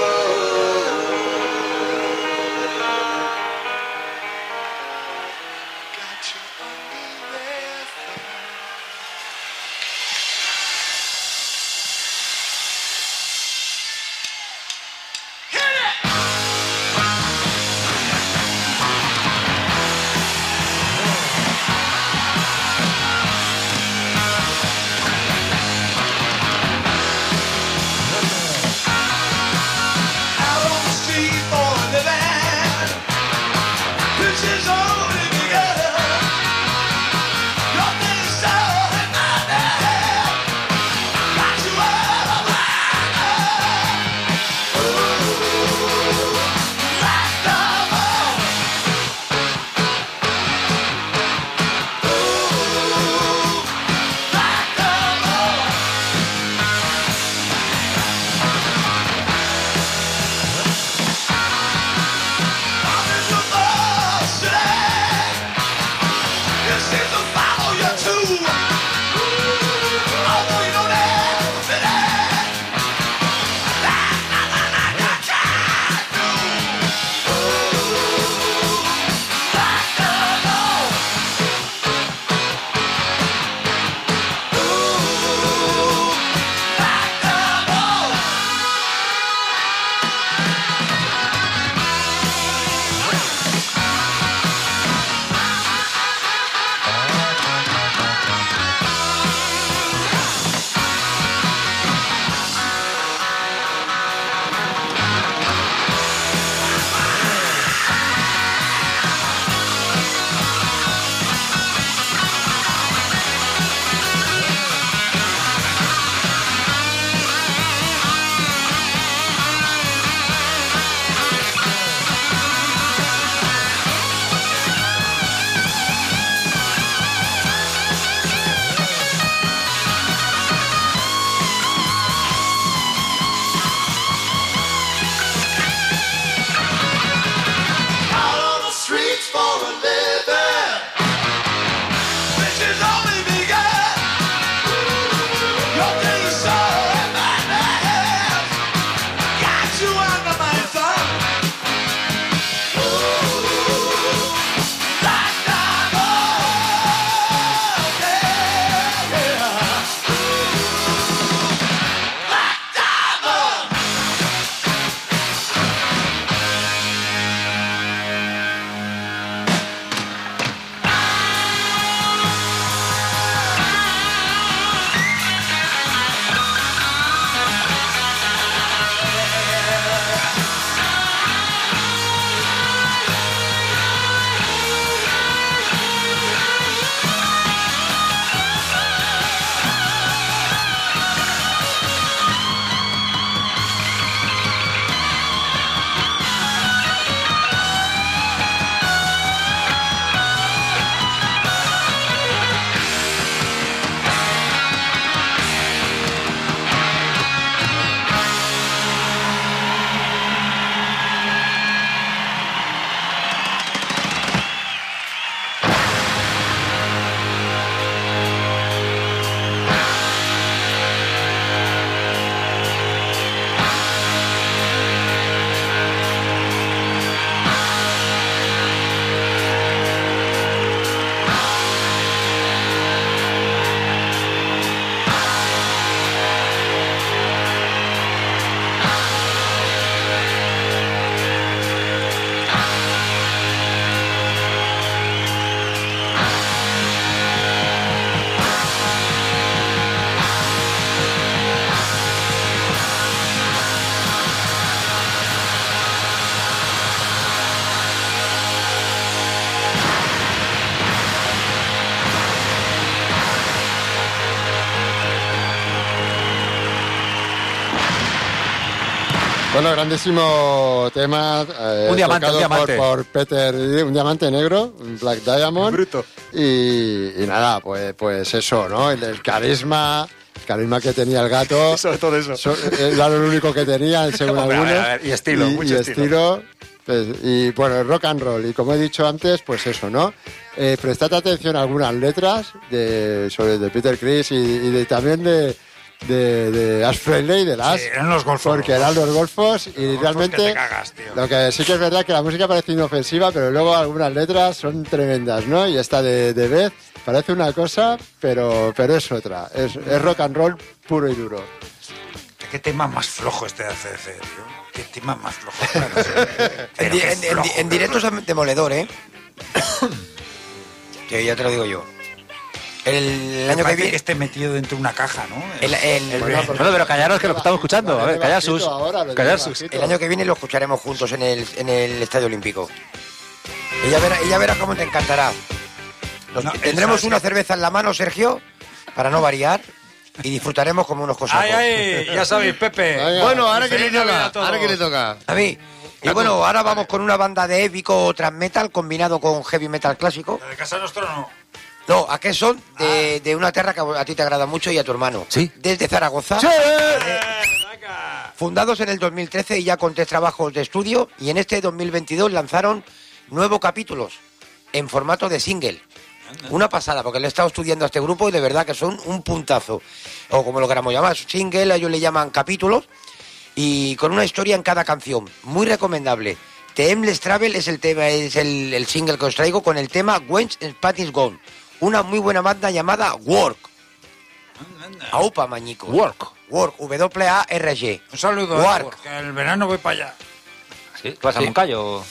Bueno, grandísimo tema. eh, Un diamante, tocado un diamante. Por, por Peter, un diamante negro, un Black Diamond. Bruto. Y, y nada, pues, pues eso, ¿no? El, el carisma, el carisma que tenía el gato. Sobre todo eso. So- Era lo único que tenía, según Hombre, algunos. a ver, y estilo, y, mucho y estilo. pues, y bueno, rock and roll. Y como he dicho antes, pues eso, ¿no? Eh, prestad atención a algunas letras de, sobre de Peter Chris y, y de, también de, de, de Ash Frehley, de las. Sí, eran los golfos. Porque eran los golfos y golfos realmente. que te cagas, tío. Lo que sí que es verdad que la música parece inofensiva, pero luego algunas letras son tremendas, ¿no? Y esta de, de Beth parece una cosa, pero, pero es otra. Es, es rock and roll puro y duro. ¿Qué tema más flojo este de ACDC, tío? ¿Qué tema más flojo? Claro, sí. En, di- en- en- flojo, en directo es demoledor, ¿eh? que ya te lo digo yo. El, año que viene... que esté metido dentro de una caja, ¿no? El, el- Bueno, porque- Bueno, pero callaros que lo estamos escuchando. A ver, callar sus. Callar sus. el año que viene lo escucharemos juntos en el, en el Estadio Olímpico. Y ya verás verá cómo te encantará. Nos- No, tendremos una cerveza en la mano, Sergio, para no variar, y disfrutaremos como unos cosacos. ¡Ay, ay! Ya sabéis, Pepe. Bueno, ahora que le toca. Ahora que le toca. A mí. Y bueno, ahora vamos con una banda de épico trans metal combinado con heavy metal clásico. La de Casa Nostro no. No, ¿a qué son? De, de una tierra que a ti te agrada mucho y a tu hermano. Sí. Desde Zaragoza. Fundados en el 2013 y ya con tres trabajos de estudio. Y en este 2022 lanzaron nuevos capítulos en formato de single. Una pasada, porque le he estado estudiando a este grupo y de verdad que son un puntazo. O como lo queramos llamar, single, ellos le llaman capítulos. Y con una historia en cada canción. Muy recomendable. The Endless Travel es el tema, es el, el single que os traigo con el tema When's Spanish Gone. Una muy buena banda llamada Work. Aupa, mañico. Work. Work, W-A-R-G. Un saludo, Work. eh, porque el verano voy para allá. Sí, ¿qué pasa, Moncayo?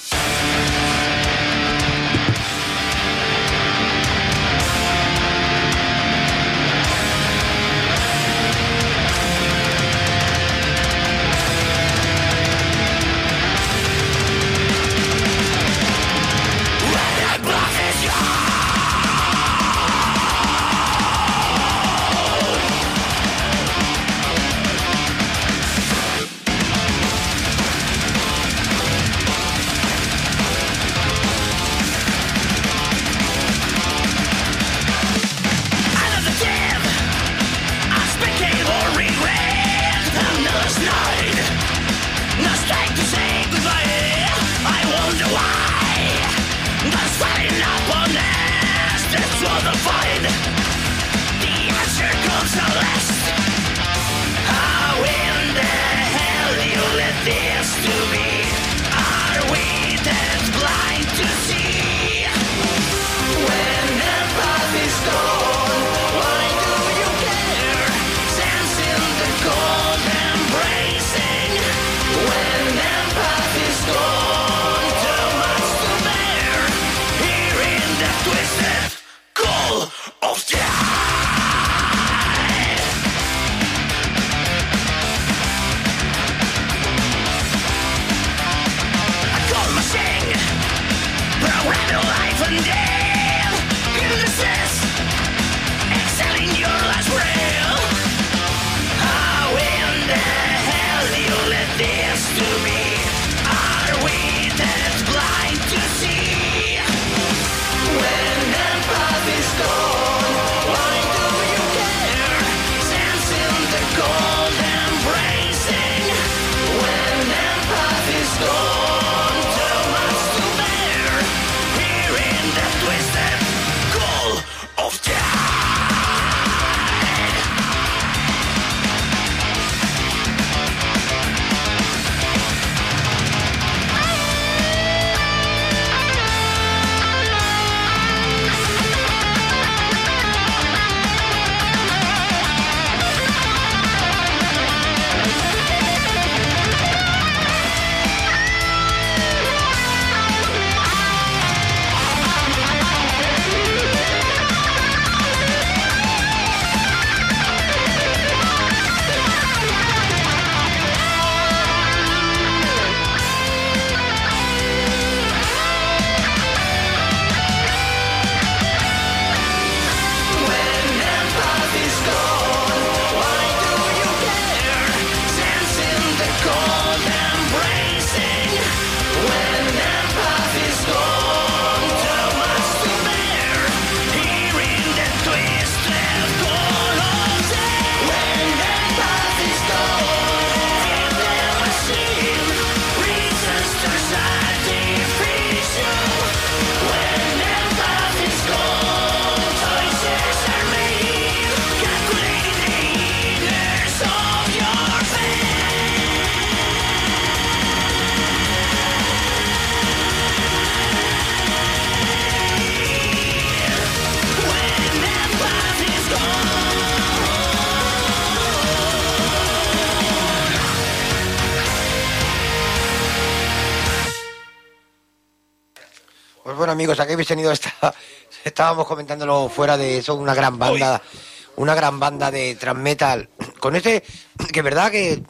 Amigos, aquí habéis tenido esta... Estábamos comentándolo fuera de eso, una gran banda, una gran banda de trans metal. Con este, que verdad que,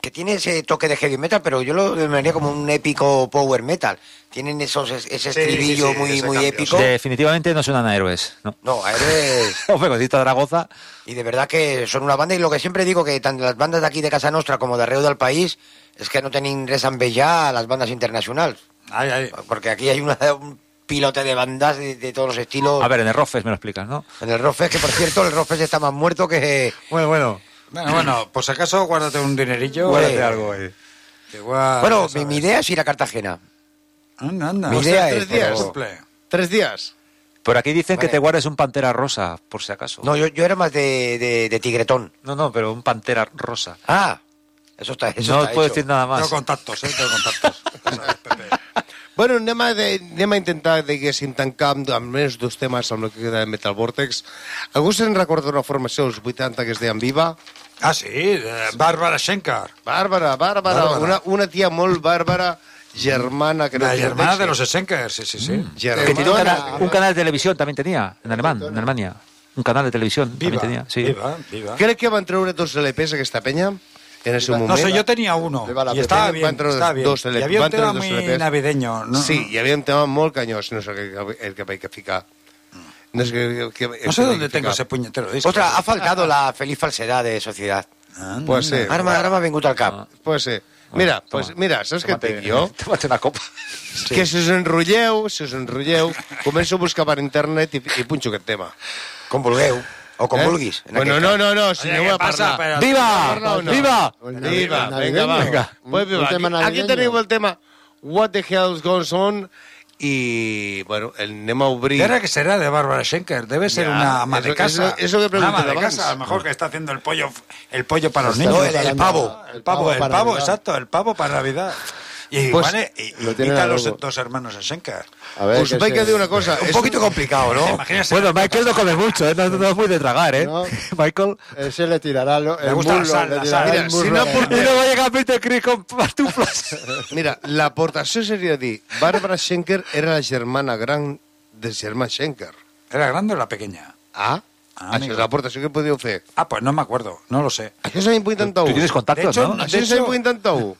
que tiene ese toque de heavy metal, pero yo lo denominaría como un épico power metal. Tienen esos, ese Sí, estribillo sí, sí, muy, ese muy cambio, épico. Definitivamente no suenan a héroes. No, No, a héroes... Tito Zaragoza. Y de verdad que son una banda, y lo que siempre digo, que tanto las bandas de aquí de Casa Nostra como de Arreu del País, es que no tienen res ya a las bandas internacionales. Ay, ay. Porque aquí hay una, un pilote de bandas de, de todos los estilos. A ver, en el Rofes me lo explicas, ¿no? En el Rofes, que por cierto, el Rofes está más muerto que... Bueno, bueno. Bueno, bueno, por si acaso, guárdate un dinerillo, guárdate algo ahí. Igual, Bueno, mi, idea es ir a Cartagena. Anda, anda. Mi O sea, idea tres es, días. pero-. Tres días. Por aquí dicen que te guardes un pantera rosa, por si acaso. No, yo, yo era más de, de, de tigretón. no, no, pero un pantera rosa. Ah, eso está, eso no está os puedo hecho. decir nada más. Tengo contactos, ¿eh? Tengo contactos. Bueno, anem a, de, anem a intentar, diguéssim, tancar amb almenys dos temes amb el que queda de Metal Vortex. Algú se'n recorda una formació dels 80 que es deien Viva? Ah, sí, de Bárbara Schenker. Bàrbara, Bàrbara, Bàrbara. Una, una tia molt bàrbara, germana, que no La èxit. de los Schenker, sí, sí, sí. Que tiene un Germana. canal, un canal de televisión también tenía, en alemán, en Alemania. Un canal de televisión Viva, también tenía, sí. viva, viva. Crec que van treure dos LPs aquesta penya en ese moment. No sé, yo tenía uno y estaba bien, estaba bien. dos Y LPs. había un tema muy LPs. navideño, ¿no? Sí, hi havia un tema molt canyós, no sé el que, el que vaig ficar. No sé, que, que, No sé dónde tengo ese puñetero disco. Ostras, ha faltado la feliz falsedad de sociedad. Anda. Puede ser. Ara, m'ha- ara m'ha vingut al cap. Puede ser. Mira, pues mira, saps què et dic jo? Tómate una copa. Que si us enrotlleu, si us enrotlleu, començo a buscar per internet i, i punxo aquest tema. Com vulgueu. O Eh? vulguis. en Bueno, no, no, no, si Oye, no ¿qué voy a pasa? Pero- ¡Viva! No? ¡Viva! Viva, Navideño. venga, va. Venga. Pues viva. Aquí, aquí teniu el tema What the Hell Goes On i, bueno, el a obrir... ¿Era que será de Bárbara Schenker? Debe ser Ya, una ama eso- de casa. eso- eso que pregunté ama de abans. casa, a lo mejor que está haciendo el pollo, el pollo para los niños. No, el- el pavo. El pavo, el pavo, Navidad. exacto, el pavo para Navidad. Y, Pues, vale, y, lo tienen a a los dos hermanos Schenker. A ver, que se- a dir una cosa. Un poquito complicado, ¿Te ¿no? Bueno, Michael no come mucho, ¿eh? no, no es muy de tragar, ¿eh? No. Michael. Ese le tirará lo, el gusta la muslo, sal, le la tirará sal. el Mira, si no a- por- Y luego llega Peter Crick con pantuflas. Mira, l'aportació seria dir Bàrbara Schenker era la germana gran de germà Schenker. ¿Era grande o la pequeña? Ah, Ah, això és l'aportació que podíeu fer. Ah, pues no me acuerdo, no lo sé. Això és l'any 81. Tú tienes contactos, De hecho, ¿no? Això és l'any hecho- 81.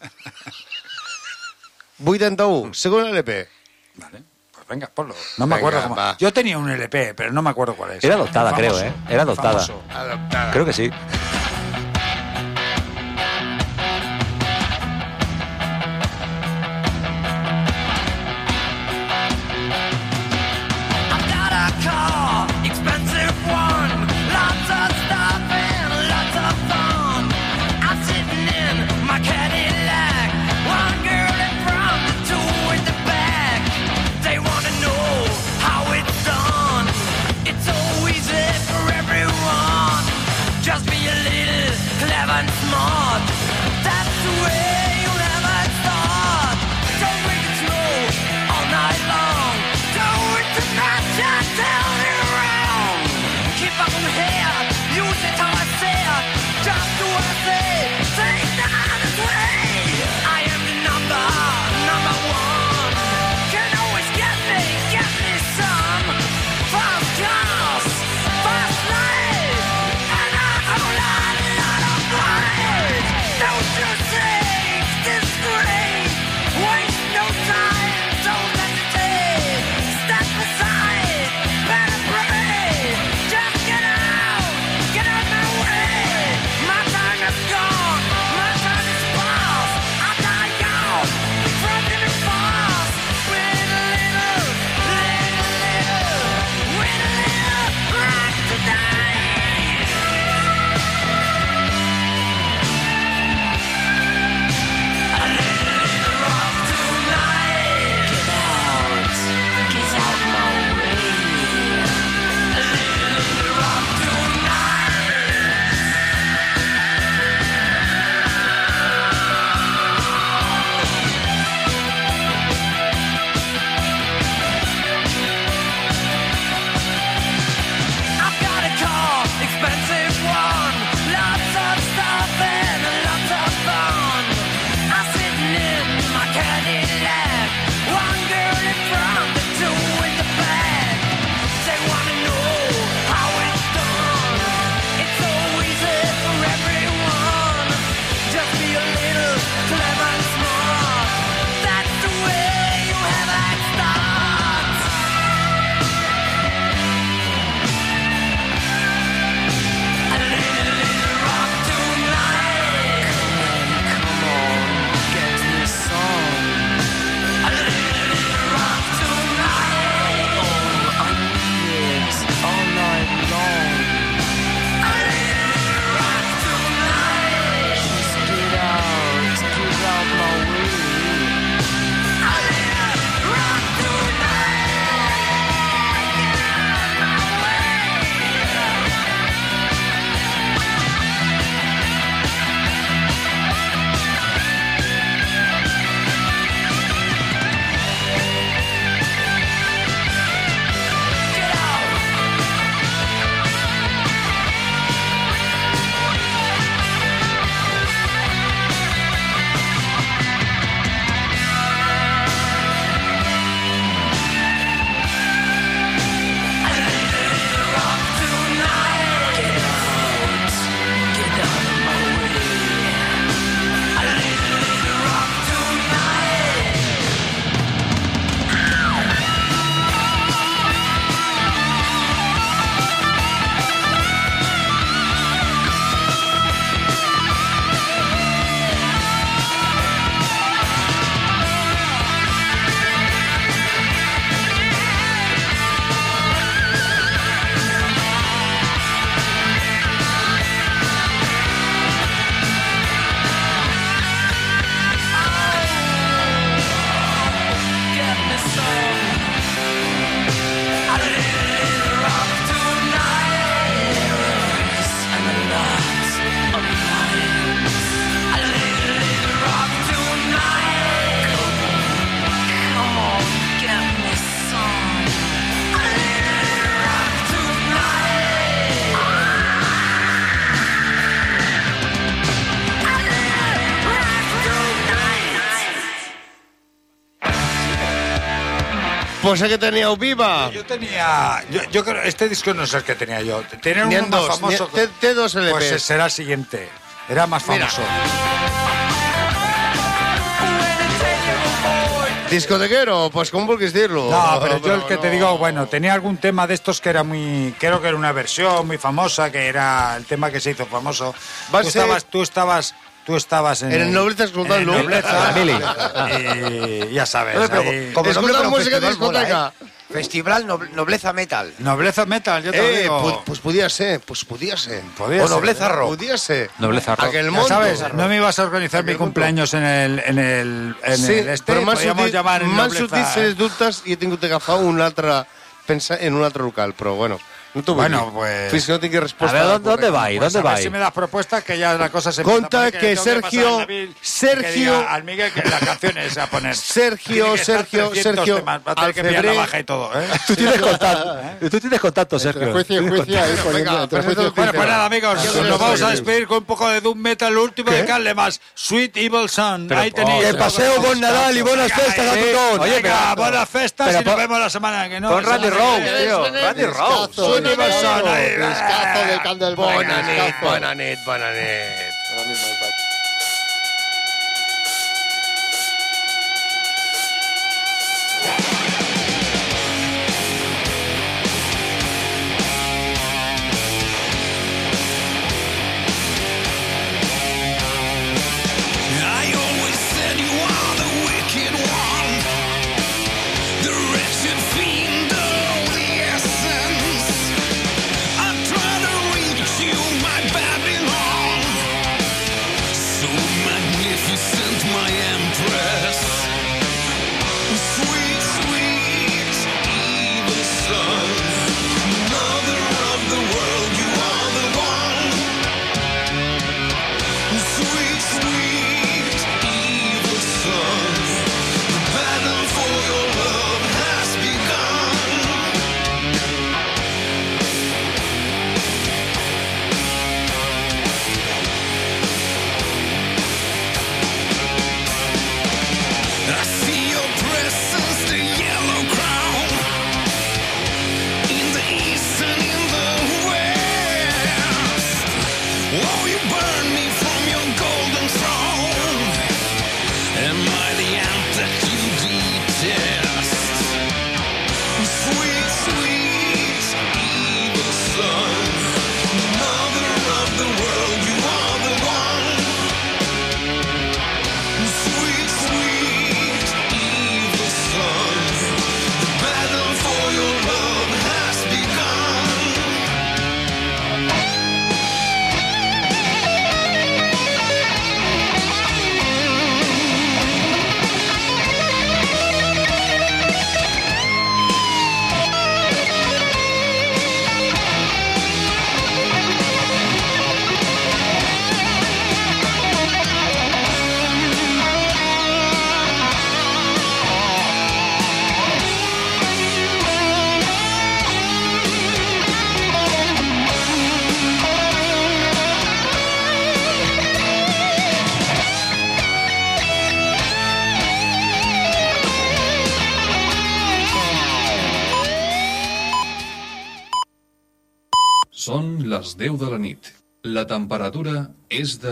81, segon LP. Vale, pues venga, ponlo. No me Venga, acuerdo cómo. va. Yo tenía un LP, pero no me acuerdo cuál es. Era adoptada, creo, ¿eh? Era adoptada. famoso. Creo que sí. Pues el que teníeu viva. Yo tenía. Yo, yo creo. Este disco no es el que tenía yo. Tenía uno más dos, famoso. ni- té dos LPs. Pues será el siguiente. Era más famoso. Discotequero, pues como vulguis dir-lo. No, pero yo el que te digo, bueno, tenía algún tema de estos que era muy, creo que era una versión muy famosa, que era el tema que se hizo famoso. Estabas, tú estabas, tú estabas en, En el Nobleza en el Nobleza, Ah, Mili. y ya sabes. Oye, pero ahí- como música de discoteca. ¿eh? Festival Noble- Nobleza Metal. Nobleza Metal, yo te Eh, digo. pu- pues podía ser, pues podía ser. Podía o ser, Nobleza ¿eh? Rock. Podía ser. Nobleza rock. Aquel Ya mundo. sabes, no me ibas a organizar mi cumpleaños en el, en el, en sí, el este, però llamar en m'han Nobleza, sortit ¿eh? sens dubtes i he tingut d'agafar un altre pensa en un altre local, però bueno, no vull Bueno, pues- que no tingui resposta. A ver, ¿dónde, dónde va ahí? Pues ¿Dónde a va ver ahí? si me das propuestas que ya la cosa se Conta que pasar Sergio- que Sergio- diga al Miguel que las canciones a poner. Sergio, que Sergio, 300 Sergio, temas, va a tener al que pillar la baja y todo, ¿eh? Tú tienes contacto, tú tienes contacto, Sergio. Entre juicio y juicio, ahí Venga, entre juicio y Bueno, pues nada, amigos, nos que vamos a despedir con un poco de Doom Metal, el último de Carlemas, Sweet Evil Son. Ahí tenéis. que paseo bon Nadal y buenas festas a tothom. Oye, buenas festas pero y nos vemos la semana que no. La Randy que Rose, tío. Randy Rose. Discazo, Sweet Evil Son, ahí. discazo de Candlemas. Bona nit, discazo. bona nit, bona nit. Ahora mismo el Són les 10 de la nit. La temperatura és de